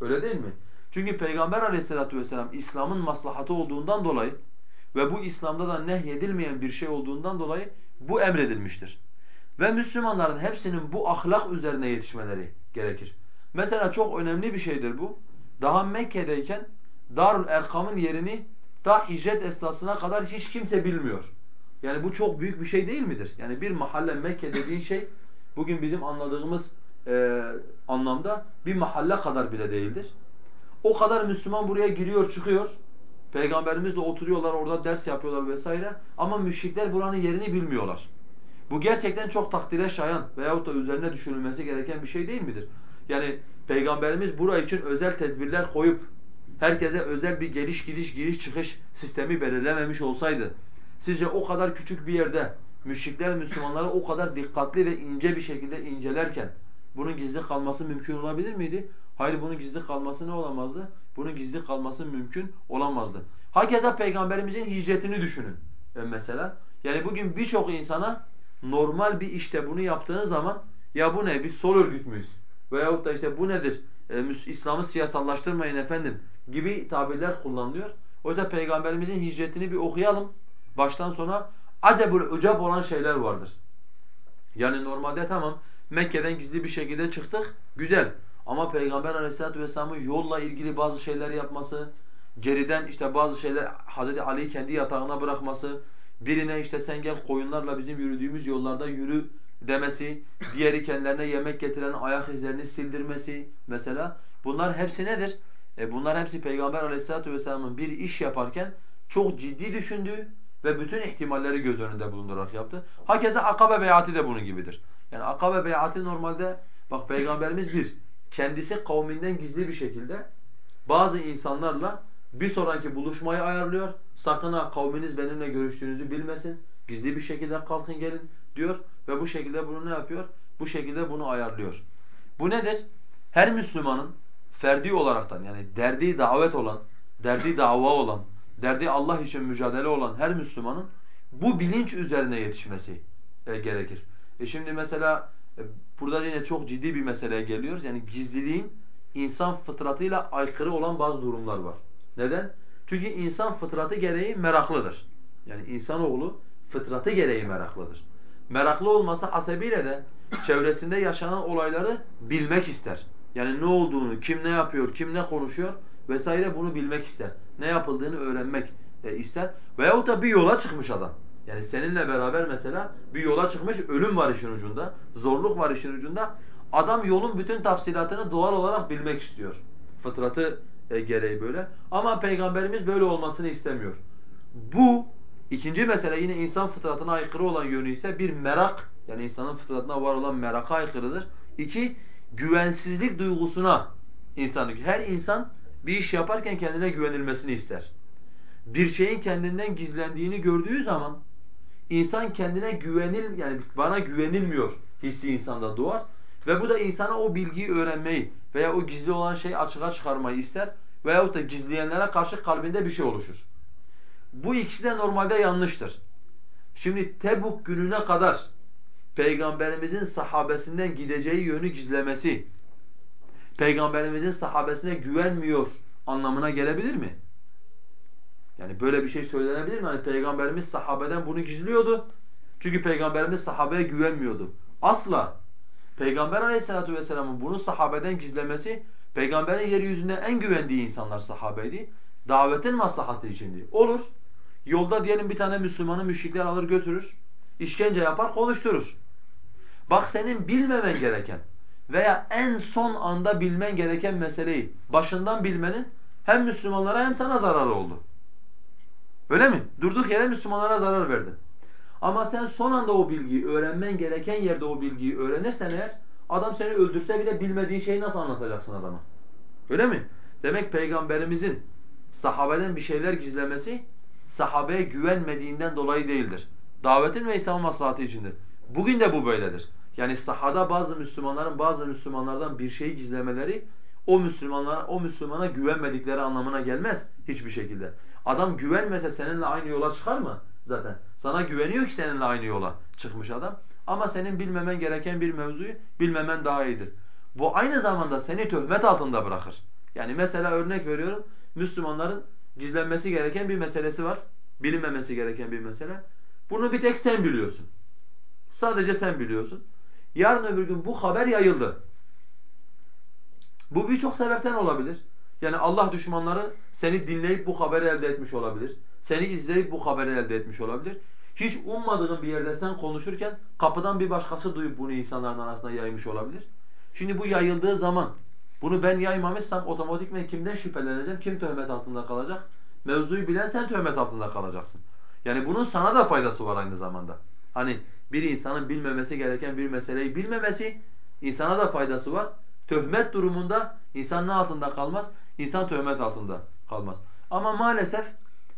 Öyle değil mi? Çünkü Peygamber aleyhissalatu vesselam İslam'ın maslahatı olduğundan dolayı ve bu İslam'da da nehyedilmeyen bir şey olduğundan dolayı bu emredilmiştir. Ve Müslümanların hepsinin bu ahlak üzerine yetişmeleri gerekir. Mesela çok önemli bir şeydir bu. Daha Mekke'deyken Darül Erkam'ın yerini daha hicret esnasına kadar hiç kimse bilmiyor. Yani bu çok büyük bir şey değil midir? Yani bir mahalle Mekke dediğin şey bugün bizim anladığımız e, anlamda bir mahalle kadar bile değildir. O kadar Müslüman buraya giriyor çıkıyor. Peygamberimizle oturuyorlar orada ders yapıyorlar vesaire. Ama müşrikler buranın yerini bilmiyorlar. Bu gerçekten çok takdire şayan veyahut da üzerine düşünülmesi gereken bir şey değil midir? Yani Peygamberimiz buraya için özel tedbirler koyup herkese özel bir geliş gidiş giriş çıkış sistemi belirlememiş olsaydı sizce o kadar küçük bir yerde müşrikler Müslümanları o kadar dikkatli ve ince bir şekilde incelerken bunun gizli kalması mümkün olabilir miydi? Hayır bunun gizli kalması ne olamazdı? Bunun gizli kalması mümkün olamazdı. Hakeza Peygamberimizin hicretini düşünün e mesela. Yani bugün birçok insana normal bir işte bunu yaptığın zaman ya bu ne biz sol örgüt müyüz? Veyahut da işte bu nedir? E, İslam'ı siyasallaştırmayın efendim gibi tabirler kullanılıyor. O yüzden Peygamberimizin hicretini bir okuyalım. Baştan sona acaba böyle ucab olan şeyler vardır. Yani normalde tamam Mekke'den gizli bir şekilde çıktık. Güzel. Ama Peygamber Aleyhisselatü vesselamın yolla ilgili bazı şeyler yapması, geriden işte bazı şeyler Hazreti Ali'yi kendi yatağına bırakması, birine işte sen gel koyunlarla bizim yürüdüğümüz yollarda yürü demesi, diğeri kendilerine yemek getiren ayak izlerini sildirmesi mesela. Bunlar hepsi nedir? E bunlar hepsi Peygamber Aleyhisselatü vesselamın bir iş yaparken çok ciddi düşündüğü ve bütün ihtimalleri göz önünde bulundurarak yaptı. Hakeza Akabe beyatı da bunun gibidir. Yani Akabe beyatı normalde bak Peygamberimiz bir, kendisi kavminden gizli bir şekilde bazı insanlarla bir sonraki buluşmayı ayarlıyor. Sakın ha kavminiz benimle görüştüğünüzü bilmesin. Gizli bir şekilde kalkın gelin diyor ve bu şekilde bunu ne yapıyor? Bu şekilde bunu ayarlıyor. Bu nedir? Her Müslümanın ferdi olaraktan yani derdi davet olan, derdi dava olan, derdi Allah için mücadele olan her Müslümanın bu bilinç üzerine yetişmesi e, gerekir. E şimdi mesela e, burada yine çok ciddi bir meseleye geliyoruz. Yani gizliliğin insan fıtratıyla aykırı olan bazı durumlar var. Neden? Çünkü insan fıtratı gereği meraklıdır. Yani insanoğlu fıtratı gereği meraklıdır. Meraklı olması hasebiyle de çevresinde yaşanan olayları bilmek ister. Yani ne olduğunu, kim ne yapıyor, kim ne konuşuyor vesaire bunu bilmek ister. Ne yapıldığını öğrenmek e, ister. Veyahut da bir yola çıkmış adam. Yani seninle beraber mesela bir yola çıkmış, ölüm var işin ucunda, zorluk var işin ucunda. Adam yolun bütün tafsilatını doğal olarak bilmek istiyor. Fıtratı gereği böyle. Ama Peygamberimiz böyle olmasını istemiyor. Bu ikinci mesele yine insan fıtratına aykırı olan yönü ise bir merak, yani insanın fıtratına var olan meraka aykırıdır. İki, güvensizlik duygusuna insanlık. Her insan bir iş yaparken kendine güvenilmesini ister. Bir şeyin kendinden gizlendiğini gördüğü zaman insan kendine güvenil yani bana güvenilmiyor hissi insanda doğar ve bu da insana o bilgiyi öğrenmeyi veya o gizli olan şeyi açığa çıkarmayı ister veyahut da gizleyenlere karşı kalbinde bir şey oluşur. Bu ikisi de normalde yanlıştır. Şimdi Tebuk gününe kadar Peygamberimizin sahabesinden gideceği yönü gizlemesi, Peygamberimizin sahabesine güvenmiyor anlamına gelebilir mi? Yani böyle bir şey söylenebilir mi? Hani Peygamberimiz sahabeden bunu gizliyordu. Çünkü Peygamberimiz sahabeye güvenmiyordu. Asla. Peygamber aleyhissalatu vesselamın bunu sahabeden gizlemesi, Peygamberin yeryüzünde en güvendiği insanlar sahabeydi. Davetin maslahatı içindi. Olur. Yolda diyelim bir tane Müslümanı müşrikler alır götürür. işkence yapar, konuşturur. Bak senin bilmemen gereken veya en son anda bilmen gereken meseleyi başından bilmenin hem Müslümanlara hem sana zararı oldu. Öyle mi? Durduk yere Müslümanlara zarar verdin. Ama sen son anda o bilgiyi öğrenmen gereken yerde o bilgiyi öğrenirsen eğer adam seni öldürse bile bilmediğin şeyi nasıl anlatacaksın adama? Öyle mi? Demek peygamberimizin sahabeden bir şeyler gizlemesi sahabeye güvenmediğinden dolayı değildir. Davetin ve İslam maslahatı içindir. Bugün de bu böyledir. Yani sahada bazı Müslümanların bazı Müslümanlardan bir şeyi gizlemeleri o Müslümanlara o Müslümana güvenmedikleri anlamına gelmez hiçbir şekilde. Adam güvenmese seninle aynı yola çıkar mı? Zaten sana güveniyor ki seninle aynı yola çıkmış adam. Ama senin bilmemen gereken bir mevzuyu bilmemen daha iyidir. Bu aynı zamanda seni töhmet altında bırakır. Yani mesela örnek veriyorum Müslümanların gizlenmesi gereken bir meselesi var. Bilinmemesi gereken bir mesele. Bunu bir tek sen biliyorsun. Sadece sen biliyorsun. Yarın öbür gün bu haber yayıldı. Bu birçok sebepten olabilir. Yani Allah düşmanları seni dinleyip bu haberi elde etmiş olabilir. Seni izleyip bu haberi elde etmiş olabilir. Hiç ummadığın bir yerde sen konuşurken kapıdan bir başkası duyup bunu insanların arasında yaymış olabilir. Şimdi bu yayıldığı zaman bunu ben yaymamışsam otomatikmen kimden şüpheleneceğim? Kim töhmet altında kalacak? Mevzuyu bilen sen töhmet altında kalacaksın. Yani bunun sana da faydası var aynı zamanda. Hani bir insanın bilmemesi gereken bir meseleyi bilmemesi insana da faydası var. Töhmet durumunda insan ne altında kalmaz? İnsan töhmet altında kalmaz. Ama maalesef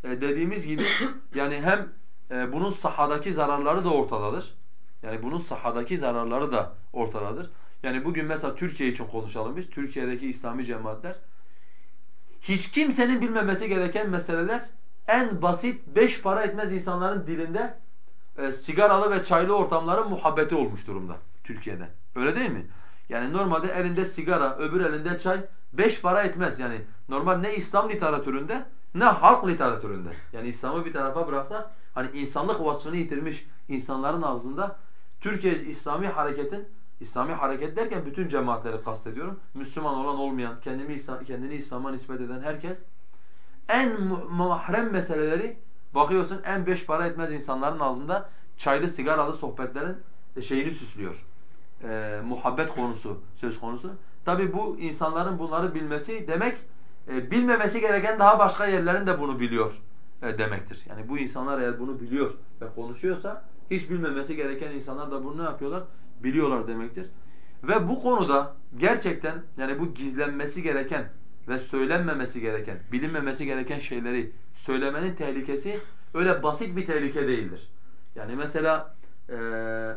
e, dediğimiz gibi yani hem e, bunun sahadaki zararları da ortadadır. Yani bunun sahadaki zararları da ortadadır. Yani bugün mesela Türkiye için konuşalım biz. Türkiye'deki İslami cemaatler hiç kimsenin bilmemesi gereken meseleler en basit beş para etmez insanların dilinde e, sigaralı ve çaylı ortamların muhabbeti olmuş durumda Türkiye'de. Öyle değil mi? Yani normalde elinde sigara, öbür elinde çay beş para etmez. Yani normal ne İslam literatüründe ne halk literatüründe. Yani İslam'ı bir tarafa bıraksak hani insanlık vasfını yitirmiş insanların ağzında Türkiye İslami hareketin İslami hareket derken bütün cemaatleri kastediyorum. Müslüman olan olmayan, kendini, kendini İslam'a nispet eden herkes en mahrem meseleleri bakıyorsun en beş para etmez insanların ağzında çaylı sigaralı sohbetlerin şeyini süslüyor. E, muhabbet konusu söz konusu. Tabi bu insanların bunları bilmesi demek e, bilmemesi gereken daha başka yerlerin de bunu biliyor demektir. Yani bu insanlar eğer bunu biliyor ve konuşuyorsa hiç bilmemesi gereken insanlar da bunu ne yapıyorlar? Biliyorlar demektir. Ve bu konuda gerçekten yani bu gizlenmesi gereken ve söylenmemesi gereken, bilinmemesi gereken şeyleri söylemenin tehlikesi öyle basit bir tehlike değildir. Yani mesela eee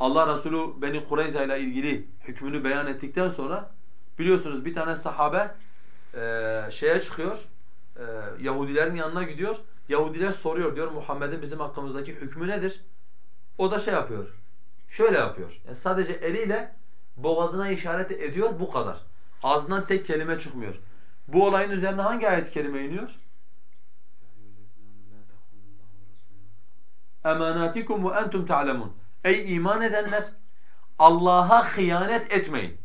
Allah Resulü Beni Kureyza ile ilgili hükmünü beyan ettikten sonra biliyorsunuz bir tane sahabe eee şeye çıkıyor, eee Yahudilerin yanına gidiyor. Yahudiler soruyor diyor Muhammed'in bizim hakkımızdaki hükmü nedir? O da şey yapıyor, şöyle yapıyor. Yani sadece eliyle boğazına işaret ediyor bu kadar. Ağzından tek kelime çıkmıyor. Bu olayın üzerine hangi ayet-i kerime iniyor? emanatikum ve entum ta'lemun. Ey iman edenler Allah'a hıyanet etmeyin.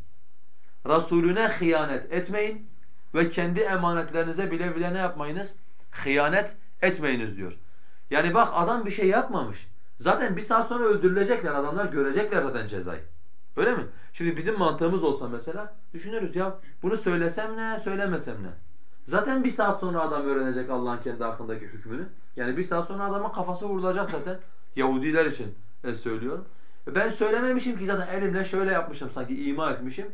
Resulüne hıyanet etmeyin ve kendi emanetlerinize bile bile ne yapmayınız? Hıyanet etmeyiniz diyor. Yani bak adam bir şey yapmamış. Zaten bir saat sonra öldürülecekler adamlar görecekler zaten cezayı. Öyle mi? Şimdi bizim mantığımız olsa mesela düşünürüz ya bunu söylesem ne söylemesem ne? Zaten bir saat sonra adam öğrenecek Allah'ın kendi hakkındaki hükmünü. Yani bir saat sonra adamın kafası vurulacak zaten. Yahudiler için e, söylüyorum. E, ben söylememişim ki zaten elimle şöyle yapmışım sanki ima etmişim.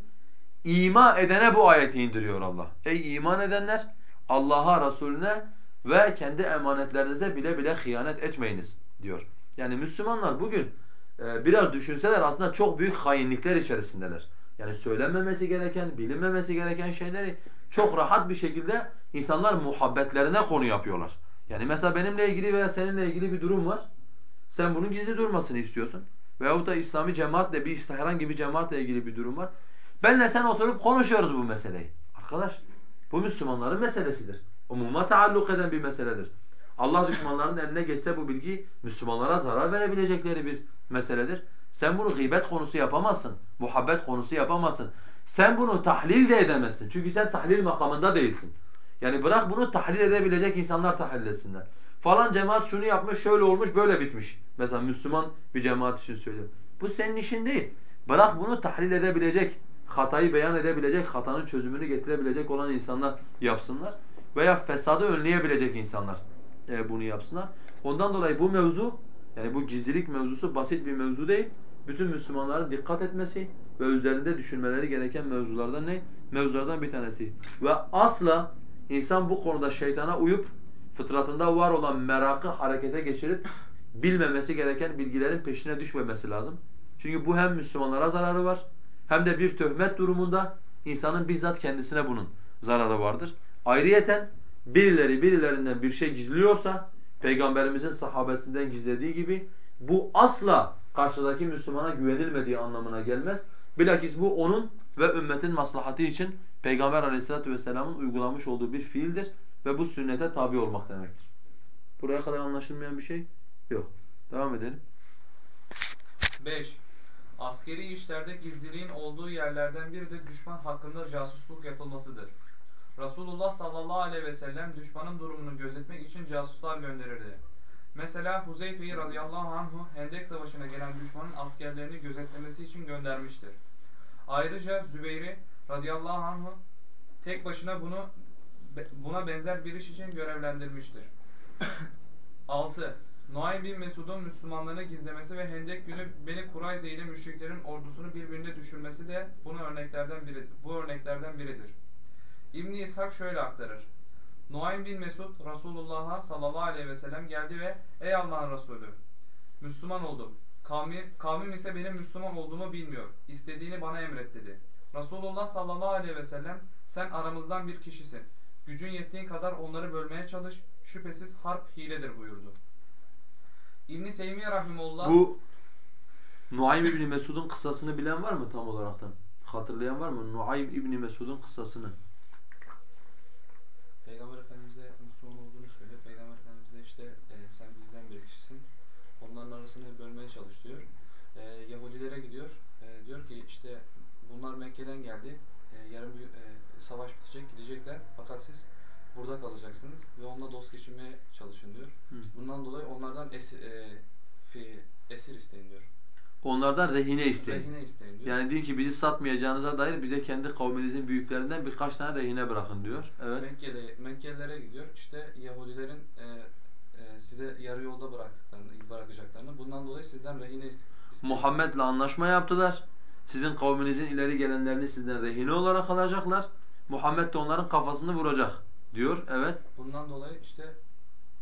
İma edene bu ayeti indiriyor Allah. Ey iman edenler Allah'a, Resulüne ve kendi emanetlerinize bile bile hıyanet etmeyiniz diyor. Yani Müslümanlar bugün e, biraz düşünseler aslında çok büyük hainlikler içerisindeler. Yani söylenmemesi gereken, bilinmemesi gereken şeyleri çok rahat bir şekilde insanlar muhabbetlerine konu yapıyorlar. Yani mesela benimle ilgili veya seninle ilgili bir durum var. Sen bunun gizli durmasını istiyorsun. Veyahut da İslami cemaatle bir herhangi bir cemaatle ilgili bir durum var. Benle sen oturup konuşuyoruz bu meseleyi. Arkadaş bu Müslümanların meselesidir. Umuma taalluk eden bir meseledir. Allah düşmanlarının eline geçse bu bilgi Müslümanlara zarar verebilecekleri bir meseledir. Sen bunu gıybet konusu yapamazsın. Muhabbet konusu yapamazsın. Sen bunu tahlil de edemezsin. Çünkü sen tahlil makamında değilsin. Yani bırak bunu tahlil edebilecek insanlar tahlil etsinler. Falan cemaat şunu yapmış, şöyle olmuş, böyle bitmiş. Mesela Müslüman bir cemaat için söylüyorum. Bu senin işin değil. Bırak bunu tahlil edebilecek, hatayı beyan edebilecek, hatanın çözümünü getirebilecek olan insanlar yapsınlar. Veya fesadı önleyebilecek insanlar e, bunu yapsınlar. Ondan dolayı bu mevzu, yani bu gizlilik mevzusu basit bir mevzu değil. Bütün Müslümanların dikkat etmesi ve üzerinde düşünmeleri gereken mevzulardan ne? Mevzulardan bir tanesi. Ve asla insan bu konuda şeytana uyup fıtratında var olan merakı harekete geçirip bilmemesi gereken bilgilerin peşine düşmemesi lazım. Çünkü bu hem Müslümanlara zararı var hem de bir töhmet durumunda insanın bizzat kendisine bunun zararı vardır. Ayrıyeten birileri birilerinden bir şey gizliyorsa Peygamberimizin sahabesinden gizlediği gibi bu asla karşıdaki Müslümana güvenilmediği anlamına gelmez. Bilakis bu onun ve ümmetin maslahatı için Peygamber aleyhissalatu vesselamın uygulamış olduğu bir fiildir ve bu sünnete tabi olmak demektir. Buraya kadar anlaşılmayan bir şey yok. Devam edelim.
5. Askeri işlerde gizliliğin olduğu yerlerden biri de düşman hakkında casusluk yapılmasıdır. Resulullah sallallahu aleyhi ve sellem düşmanın durumunu gözetmek için casuslar gönderirdi. Mesela Huzeyfe'yi radıyallahu anhu Hendek Savaşı'na gelen düşmanın askerlerini gözetlemesi için göndermiştir. Ayrıca Zübeyir'i radıyallahu anhu tek başına bunu buna benzer bir iş için görevlendirmiştir. 6. Nuaym bin Mesud'un Müslümanlarını gizlemesi ve Hendek günü Beni Kurayze ile müşriklerin ordusunu birbirine düşürmesi de bunu örneklerden biri, bu örneklerden biridir. İbn İshak şöyle aktarır. Nuaym bin Mesud Resulullah'a sallallahu aleyhi ve sellem geldi ve ey Allah'ın Resulü Müslüman oldum. Kavmi, kavmim ise benim Müslüman olduğumu bilmiyor. İstediğini bana emret dedi. Resulullah sallallahu aleyhi ve sellem sen aramızdan bir kişisin. Gücün yettiğin kadar onları bölmeye çalış. Şüphesiz harp hiledir buyurdu. İbn Teymiye rahimullah
Bu Nuaym İbni Mesud'un kıssasını bilen var mı tam olaraktan? Hatırlayan var mı? Nuaym İbni Mesud'un kıssasını.
Peygamber Efendimiz'e Müslüman olduğunu söylüyor. Peygamber Efendimiz de işte e, sen bizden bir kişisin. Onların arasını bölmeye çalış diyor. E, Yahudilere gidiyor. E, diyor ki işte bunlar Mekke'den geldi. E, yarın bir e, savaş bitecek, gidecekler. Fakat siz burada kalacaksınız ve onunla dost geçinmeye çalışın diyor.
Hı.
Bundan dolayı onlardan esir, e, fi, esir isteyin diyor.
Onlardan rehine isteyin.
Rehine isteyin diyor.
Yani diyor ki bizi satmayacağınıza dair bize kendi kavminizin büyüklerinden birkaç tane rehine bırakın diyor. Evet.
Mekke'de, Mekkelilere gidiyor. İşte Yahudilerin e, e, size yarı yolda bıraktıklarını, bırakacaklarını. Bundan dolayı sizden rehine ist- isteyin.
Muhammed'le anlaşma yaptılar. Sizin kavminizin ileri gelenlerini sizden rehine olarak alacaklar. Muhammed de onların kafasını vuracak diyor. Evet.
Bundan dolayı işte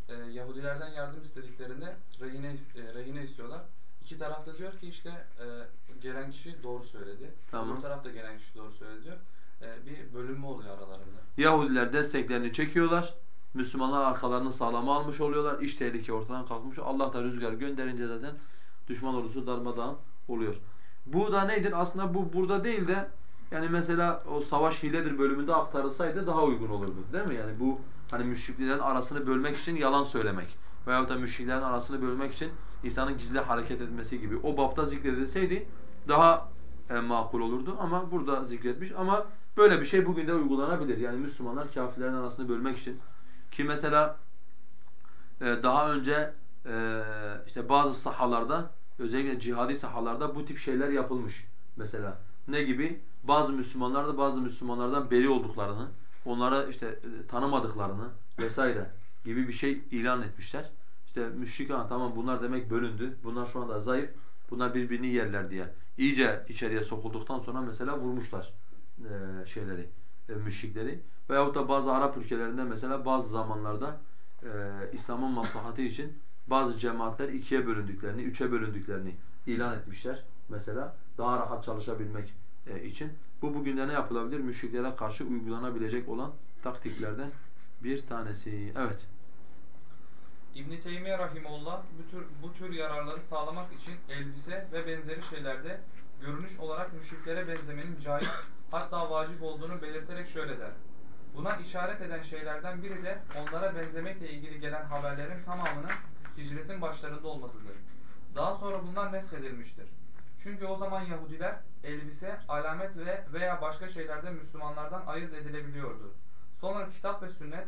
e, Yahudilerden yardım istediklerinde rehine, e, rehine istiyorlar. İki taraf da diyor ki işte e, gelen kişi doğru söyledi.
Tamam.
Öbür taraf da gelen kişi doğru söyledi diyor. E, bir bölünme oluyor aralarında.
Yahudiler desteklerini çekiyorlar. Müslümanlar arkalarını sağlama almış oluyorlar. İş tehlike ortadan kalkmış. Allah da rüzgar gönderince zaten düşman ordusu darmadağın oluyor. Bu da nedir? Aslında bu burada değil de yani mesela o savaş hiledir bölümünde aktarılsaydı daha uygun olurdu. Değil mi? Yani bu hani müşriklerin arasını bölmek için yalan söylemek veyahut da müşriklerin arasını bölmek için insanın gizli hareket etmesi gibi o bapta zikredilseydi daha e, makul olurdu ama burada zikretmiş ama böyle bir şey bugün de uygulanabilir. Yani Müslümanlar kafirlerin arasını bölmek için ki mesela e, daha önce e, işte bazı sahalarda özellikle cihadi sahalarda bu tip şeyler yapılmış mesela. Ne gibi? Bazı Müslümanlar da bazı Müslümanlardan beri olduklarını, onlara işte e, tanımadıklarını vesaire gibi bir şey ilan etmişler. İşte müşrik ha tamam bunlar demek bölündü. Bunlar şu anda zayıf. Bunlar birbirini yerler diye. İyice içeriye sokulduktan sonra mesela vurmuşlar e, şeyleri, e, müşrikleri. Veyahut da bazı Arap ülkelerinde mesela bazı zamanlarda e, İslam'ın maslahatı için bazı cemaatler ikiye bölündüklerini, üçe bölündüklerini ilan etmişler. Mesela daha rahat çalışabilmek için. Bu bugün de ne yapılabilir? Müşriklere karşı uygulanabilecek olan taktiklerden bir tanesi. Evet.
İbn Teymiye rahimullah bu tür, bu tür yararları sağlamak için elbise ve benzeri şeylerde görünüş olarak müşriklere benzemenin caiz hatta vacip olduğunu belirterek şöyle der. Buna işaret eden şeylerden biri de onlara benzemekle ilgili gelen haberlerin tamamının hicretin başlarında olmasıdır. Daha sonra bunlar neshedilmiştir. Çünkü o zaman Yahudiler elbise, alamet ve veya başka şeylerde Müslümanlardan ayırt edilebiliyordu. Sonra kitap ve sünnet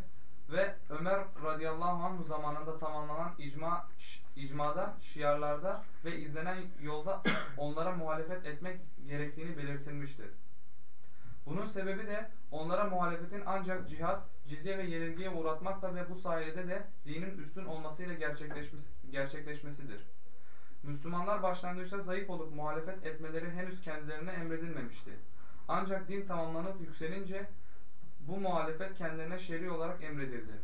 ve Ömer radıyallahu anh zamanında tamamlanan icma, icmada, şiarlarda ve izlenen yolda onlara muhalefet etmek gerektiğini belirtilmiştir. Bunun sebebi de onlara muhalefetin ancak cihat, cizye ve yenilgiye uğratmakla ve bu sayede de dinin üstün olmasıyla gerçekleşmesi, gerçekleşmesidir. Müslümanlar başlangıçta zayıf olup muhalefet etmeleri henüz kendilerine emredilmemişti. Ancak din tamamlanıp yükselince bu muhalefet kendilerine şer'i olarak emredildi.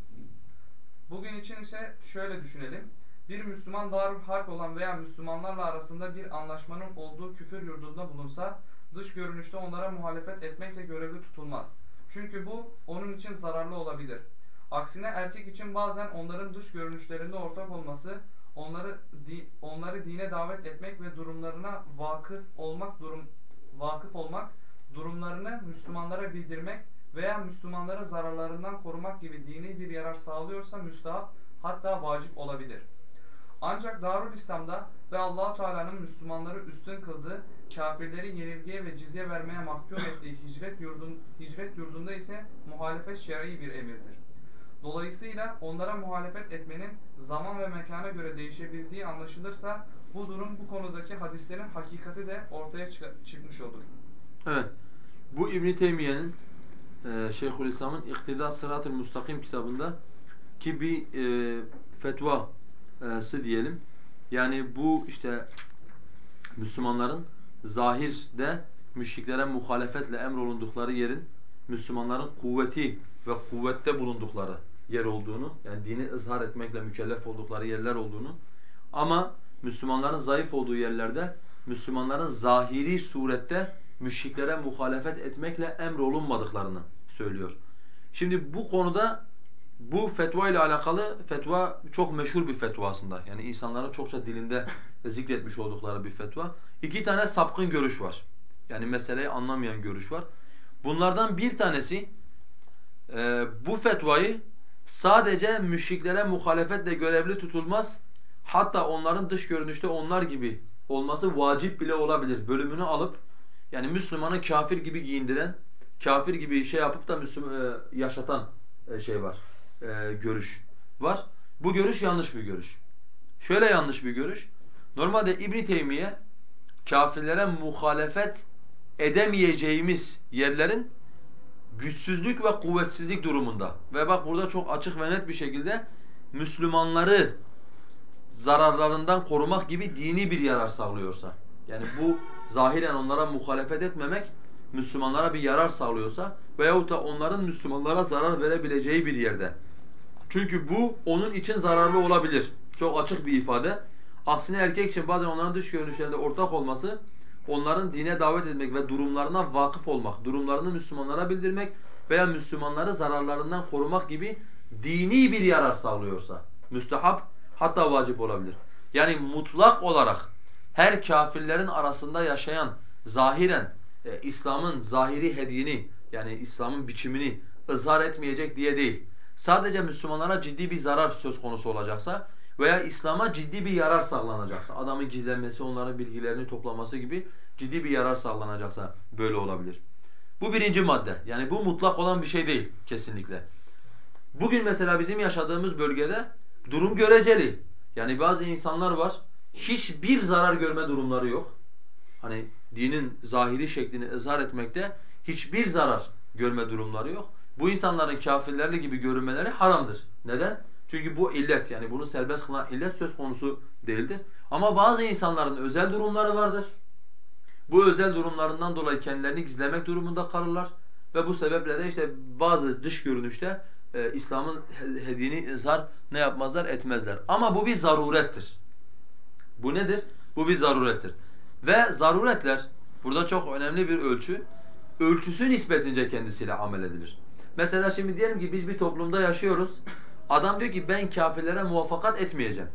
Bugün için ise şöyle düşünelim. Bir Müslüman darül harp olan veya Müslümanlarla arasında bir anlaşmanın olduğu küfür yurdunda bulunsa, dış görünüşte onlara muhalefet etmekle görevli tutulmaz. Çünkü bu onun için zararlı olabilir. Aksine erkek için bazen onların dış görünüşlerinde ortak olması, onları di, onları dine davet etmek ve durumlarına vakıf olmak durum vakıf olmak, durumlarını Müslümanlara bildirmek veya Müslümanlara zararlarından korumak gibi dini bir yarar sağlıyorsa müstahap hatta vacip olabilir. Ancak Darül İslam'da ve allah Teala'nın Müslümanları üstün kıldığı, kafirleri yenilgiye ve cizye vermeye mahkum ettiği hicret, yurdun, hicret yurdunda ise muhalefet şer'i bir emirdir. Dolayısıyla onlara muhalefet etmenin zaman ve mekana göre değişebildiği anlaşılırsa bu durum bu konudaki hadislerin hakikati de ortaya çıkmış olur.
Evet. Bu İbn Teymiye'nin e, Şeyhülislam'ın İktida Sırat-ı Mustakim kitabında ki bir e, fetvası diyelim. Yani bu işte Müslümanların zahirde müşriklere muhalefetle emrolundukları yerin Müslümanların kuvveti ve kuvvette bulundukları yer olduğunu, yani dini ızhar etmekle mükellef oldukları yerler olduğunu ama Müslümanların zayıf olduğu yerlerde Müslümanların zahiri surette müşriklere muhalefet etmekle emrolunmadıklarını söylüyor. Şimdi bu konuda bu fetva ile alakalı fetva çok meşhur bir fetva aslında. Yani insanların çokça dilinde zikretmiş oldukları bir fetva. İki tane sapkın görüş var. Yani meseleyi anlamayan görüş var. Bunlardan bir tanesi e, bu fetvayı sadece müşriklere muhalefetle görevli tutulmaz. Hatta onların dış görünüşte onlar gibi olması vacip bile olabilir. Bölümünü alıp yani Müslümanı kafir gibi giyindiren, kafir gibi şey yapıp da Müslüman, e, yaşatan e, şey var, e, görüş var. Bu görüş yanlış bir görüş. Şöyle yanlış bir görüş. Normalde İbn Teymiye kafirlere muhalefet edemeyeceğimiz yerlerin güçsüzlük ve kuvvetsizlik durumunda. Ve bak burada çok açık ve net bir şekilde Müslümanları zararlarından korumak gibi dini bir yarar sağlıyorsa. Yani bu zahiren onlara muhalefet etmemek Müslümanlara bir yarar sağlıyorsa veyahut da onların Müslümanlara zarar verebileceği bir yerde. Çünkü bu onun için zararlı olabilir. Çok açık bir ifade. Aksine erkek için bazen onların dış görünüşlerinde ortak olması onların dine davet etmek ve durumlarına vakıf olmak, durumlarını Müslümanlara bildirmek veya Müslümanları zararlarından korumak gibi dini bir yarar sağlıyorsa müstehap hatta vacip olabilir. Yani mutlak olarak her kafirlerin arasında yaşayan zahiren e, İslam'ın zahiri hediyini yani İslam'ın biçimini ızhar etmeyecek diye değil. Sadece Müslümanlara ciddi bir zarar söz konusu olacaksa veya İslam'a ciddi bir yarar sağlanacaksa, adamın gizlenmesi, onların bilgilerini toplaması gibi ciddi bir yarar sağlanacaksa böyle olabilir. Bu birinci madde. Yani bu mutlak olan bir şey değil kesinlikle. Bugün mesela bizim yaşadığımız bölgede durum göreceli. Yani bazı insanlar var, hiçbir zarar görme durumları yok. Hani dinin zahiri şeklini ızhar etmekte hiçbir zarar görme durumları yok. Bu insanların kafirlerle gibi görünmeleri haramdır. Neden? Çünkü bu illet yani bunu serbest kılan illet söz konusu değildir. Ama bazı insanların özel durumları vardır. Bu özel durumlarından dolayı kendilerini gizlemek durumunda kalırlar. Ve bu sebeple de işte bazı dış görünüşte e, İslam'ın hediyeni izhar ne yapmazlar? Etmezler. Ama bu bir zarurettir. Bu nedir? Bu bir zarurettir. Ve zaruretler, burada çok önemli bir ölçü, ölçüsü nispetince kendisiyle amel edilir. Mesela şimdi diyelim ki biz bir toplumda yaşıyoruz. Adam diyor ki ben kafirlere muvaffakat etmeyeceğim.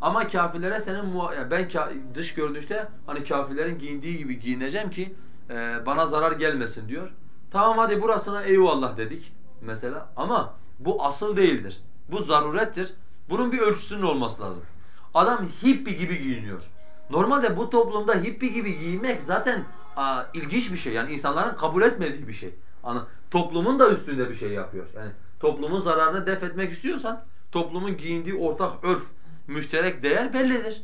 Ama kafirlere senin yani ben dış görünüşte hani kafirlerin giyindiği gibi giyineceğim ki e, bana zarar gelmesin diyor. Tamam hadi burasına eyvallah dedik mesela ama bu asıl değildir. Bu zarurettir. Bunun bir ölçüsünün olması lazım. Adam hippi gibi giyiniyor. Normalde bu toplumda hippi gibi giyinmek zaten a, ilginç bir şey. Yani insanların kabul etmediği bir şey. Anı, toplumun da üstünde bir şey yapıyor. Yani toplumun zararını def etmek istiyorsan toplumun giyindiği ortak örf, müşterek değer bellidir.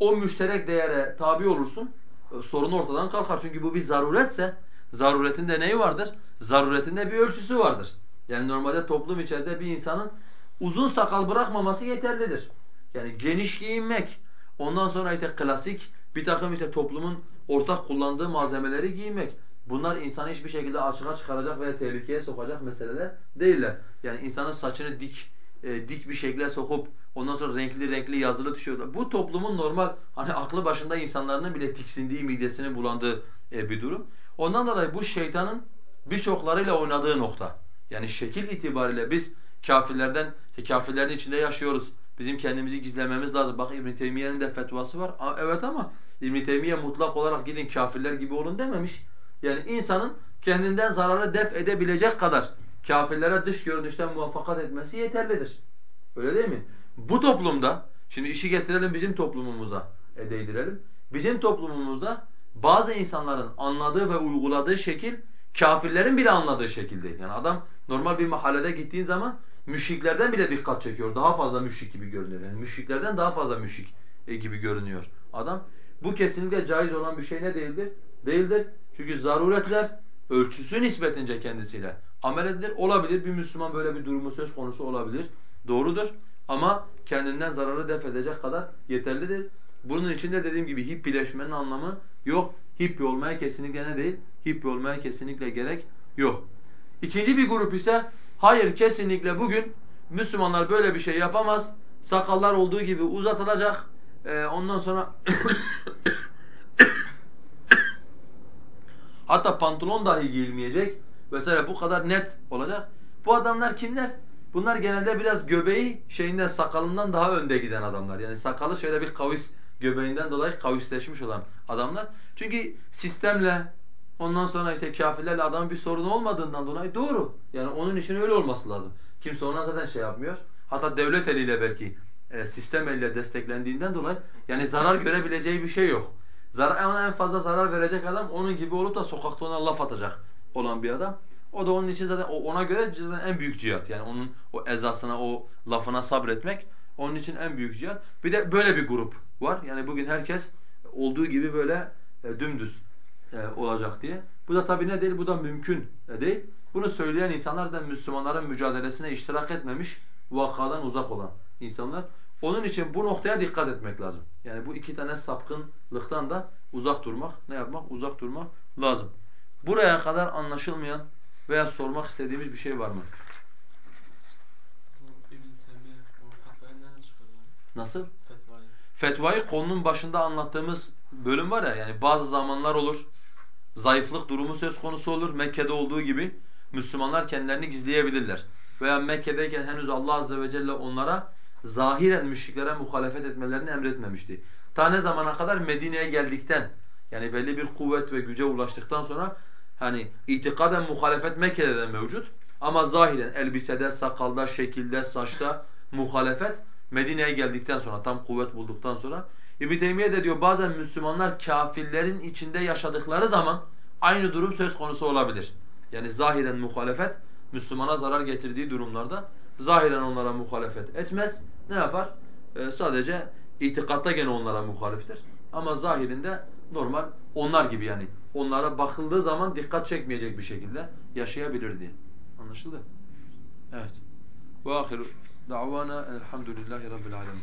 O müşterek değere tabi olursun, e, sorun ortadan kalkar. Çünkü bu bir zaruretse, zaruretin de neyi vardır? Zaruretin de bir ölçüsü vardır. Yani normalde toplum içerisinde bir insanın uzun sakal bırakmaması yeterlidir. Yani geniş giyinmek, ondan sonra işte klasik bir takım işte toplumun ortak kullandığı malzemeleri giymek. Bunlar insanı hiçbir şekilde açığa çıkaracak veya tehlikeye sokacak meseleler değiller. Yani insanın saçını dik e, dik bir şekilde sokup ondan sonra renkli renkli yazılı tişörtler. Bu toplumun normal hani aklı başında insanların bile tiksindiği, midesini bulandığı e, bir durum. Ondan dolayı bu şeytanın birçoklarıyla oynadığı nokta. Yani şekil itibariyle biz kafirlerden, kafirlerin içinde yaşıyoruz. Bizim kendimizi gizlememiz lazım. Bak İbn Teymiyye'nin de fetvası var. Evet ama İbn Teymiyye mutlak olarak gidin kafirler gibi olun dememiş. Yani insanın kendinden zararı def edebilecek kadar kafirlere dış görünüşten muvaffakat etmesi yeterlidir. Öyle değil mi? Bu toplumda, şimdi işi getirelim bizim toplumumuza e, değdirelim. Bizim toplumumuzda bazı insanların anladığı ve uyguladığı şekil kafirlerin bile anladığı şekil değil. Yani adam normal bir mahallede gittiğin zaman müşriklerden bile dikkat çekiyor. Daha fazla müşrik gibi görünüyor. Yani müşriklerden daha fazla müşrik e, gibi görünüyor adam. Bu kesinlikle caiz olan bir şey ne değildir? Değildir. Çünkü zaruretler ölçüsü nispetince kendisiyle amel edilir. Olabilir bir Müslüman böyle bir durumu söz konusu olabilir. Doğrudur. Ama kendinden zararı def edecek kadar yeterlidir. Bunun için de dediğim gibi hippileşmenin anlamı yok. Hippi olmaya kesinlikle ne değil? Hippi olmaya kesinlikle gerek yok. İkinci bir grup ise hayır kesinlikle bugün Müslümanlar böyle bir şey yapamaz. Sakallar olduğu gibi uzatılacak. Ee, ondan sonra hatta pantolon dahi giyilmeyecek. Mesela bu kadar net olacak. Bu adamlar kimler? Bunlar genelde biraz göbeği şeyinden sakalından daha önde giden adamlar. Yani sakalı şöyle bir kavis göbeğinden dolayı kavisleşmiş olan adamlar. Çünkü sistemle ondan sonra işte kafirlerle adamın bir sorunu olmadığından dolayı doğru. Yani onun için öyle olması lazım. Kimse ona zaten şey yapmıyor. Hatta devlet eliyle belki e, sistem eliyle desteklendiğinden dolayı yani zarar görebileceği bir şey yok. Zarar, ona en fazla zarar verecek adam onun gibi olup da sokakta ona laf atacak olan bir adam. O da onun için zaten ona göre zaten en büyük cihat. Yani onun o ezasına, o lafına sabretmek onun için en büyük cihat. Bir de böyle bir grup var. Yani bugün herkes olduğu gibi böyle e, dümdüz e, olacak diye. Bu da tabii ne değil? Bu da mümkün e, değil. Bunu söyleyen insanlar da Müslümanların mücadelesine iştirak etmemiş, vakadan uzak olan insanlar. Onun için bu noktaya dikkat etmek lazım. Yani bu iki tane sapkınlıktan da uzak durmak, ne yapmak? Uzak durmak lazım. Buraya kadar anlaşılmayan veya sormak istediğimiz bir şey var mı? Nasıl? Fetvayı konunun başında anlattığımız bölüm var ya yani bazı zamanlar olur. Zayıflık durumu söz konusu olur. Mekke'de olduğu gibi Müslümanlar kendilerini gizleyebilirler. Veya Mekke'deyken henüz Allah azze ve celle onlara zahiren müşriklere muhalefet etmelerini emretmemişti. Ta ne zamana kadar Medine'ye geldikten yani belli bir kuvvet ve güce ulaştıktan sonra hani itikaden muhalefet Mekke'de de mevcut ama zahiren elbisede, sakalda, şekilde, saçta muhalefet Medine'ye geldikten sonra tam kuvvet bulduktan sonra İbn Teymiye de diyor bazen Müslümanlar kafirlerin içinde yaşadıkları zaman aynı durum söz konusu olabilir. Yani zahiren muhalefet Müslümana zarar getirdiği durumlarda zahiren onlara muhalefet etmez. Ne yapar? Ee, sadece itikatta gene onlara muhaliftir. Ama zahirinde normal onlar gibi yani. Onlara bakıldığı zaman dikkat çekmeyecek bir şekilde yaşayabilir diye. Anlaşıldı? Evet. Ve ahiru davana elhamdülillahi rabbil alemin.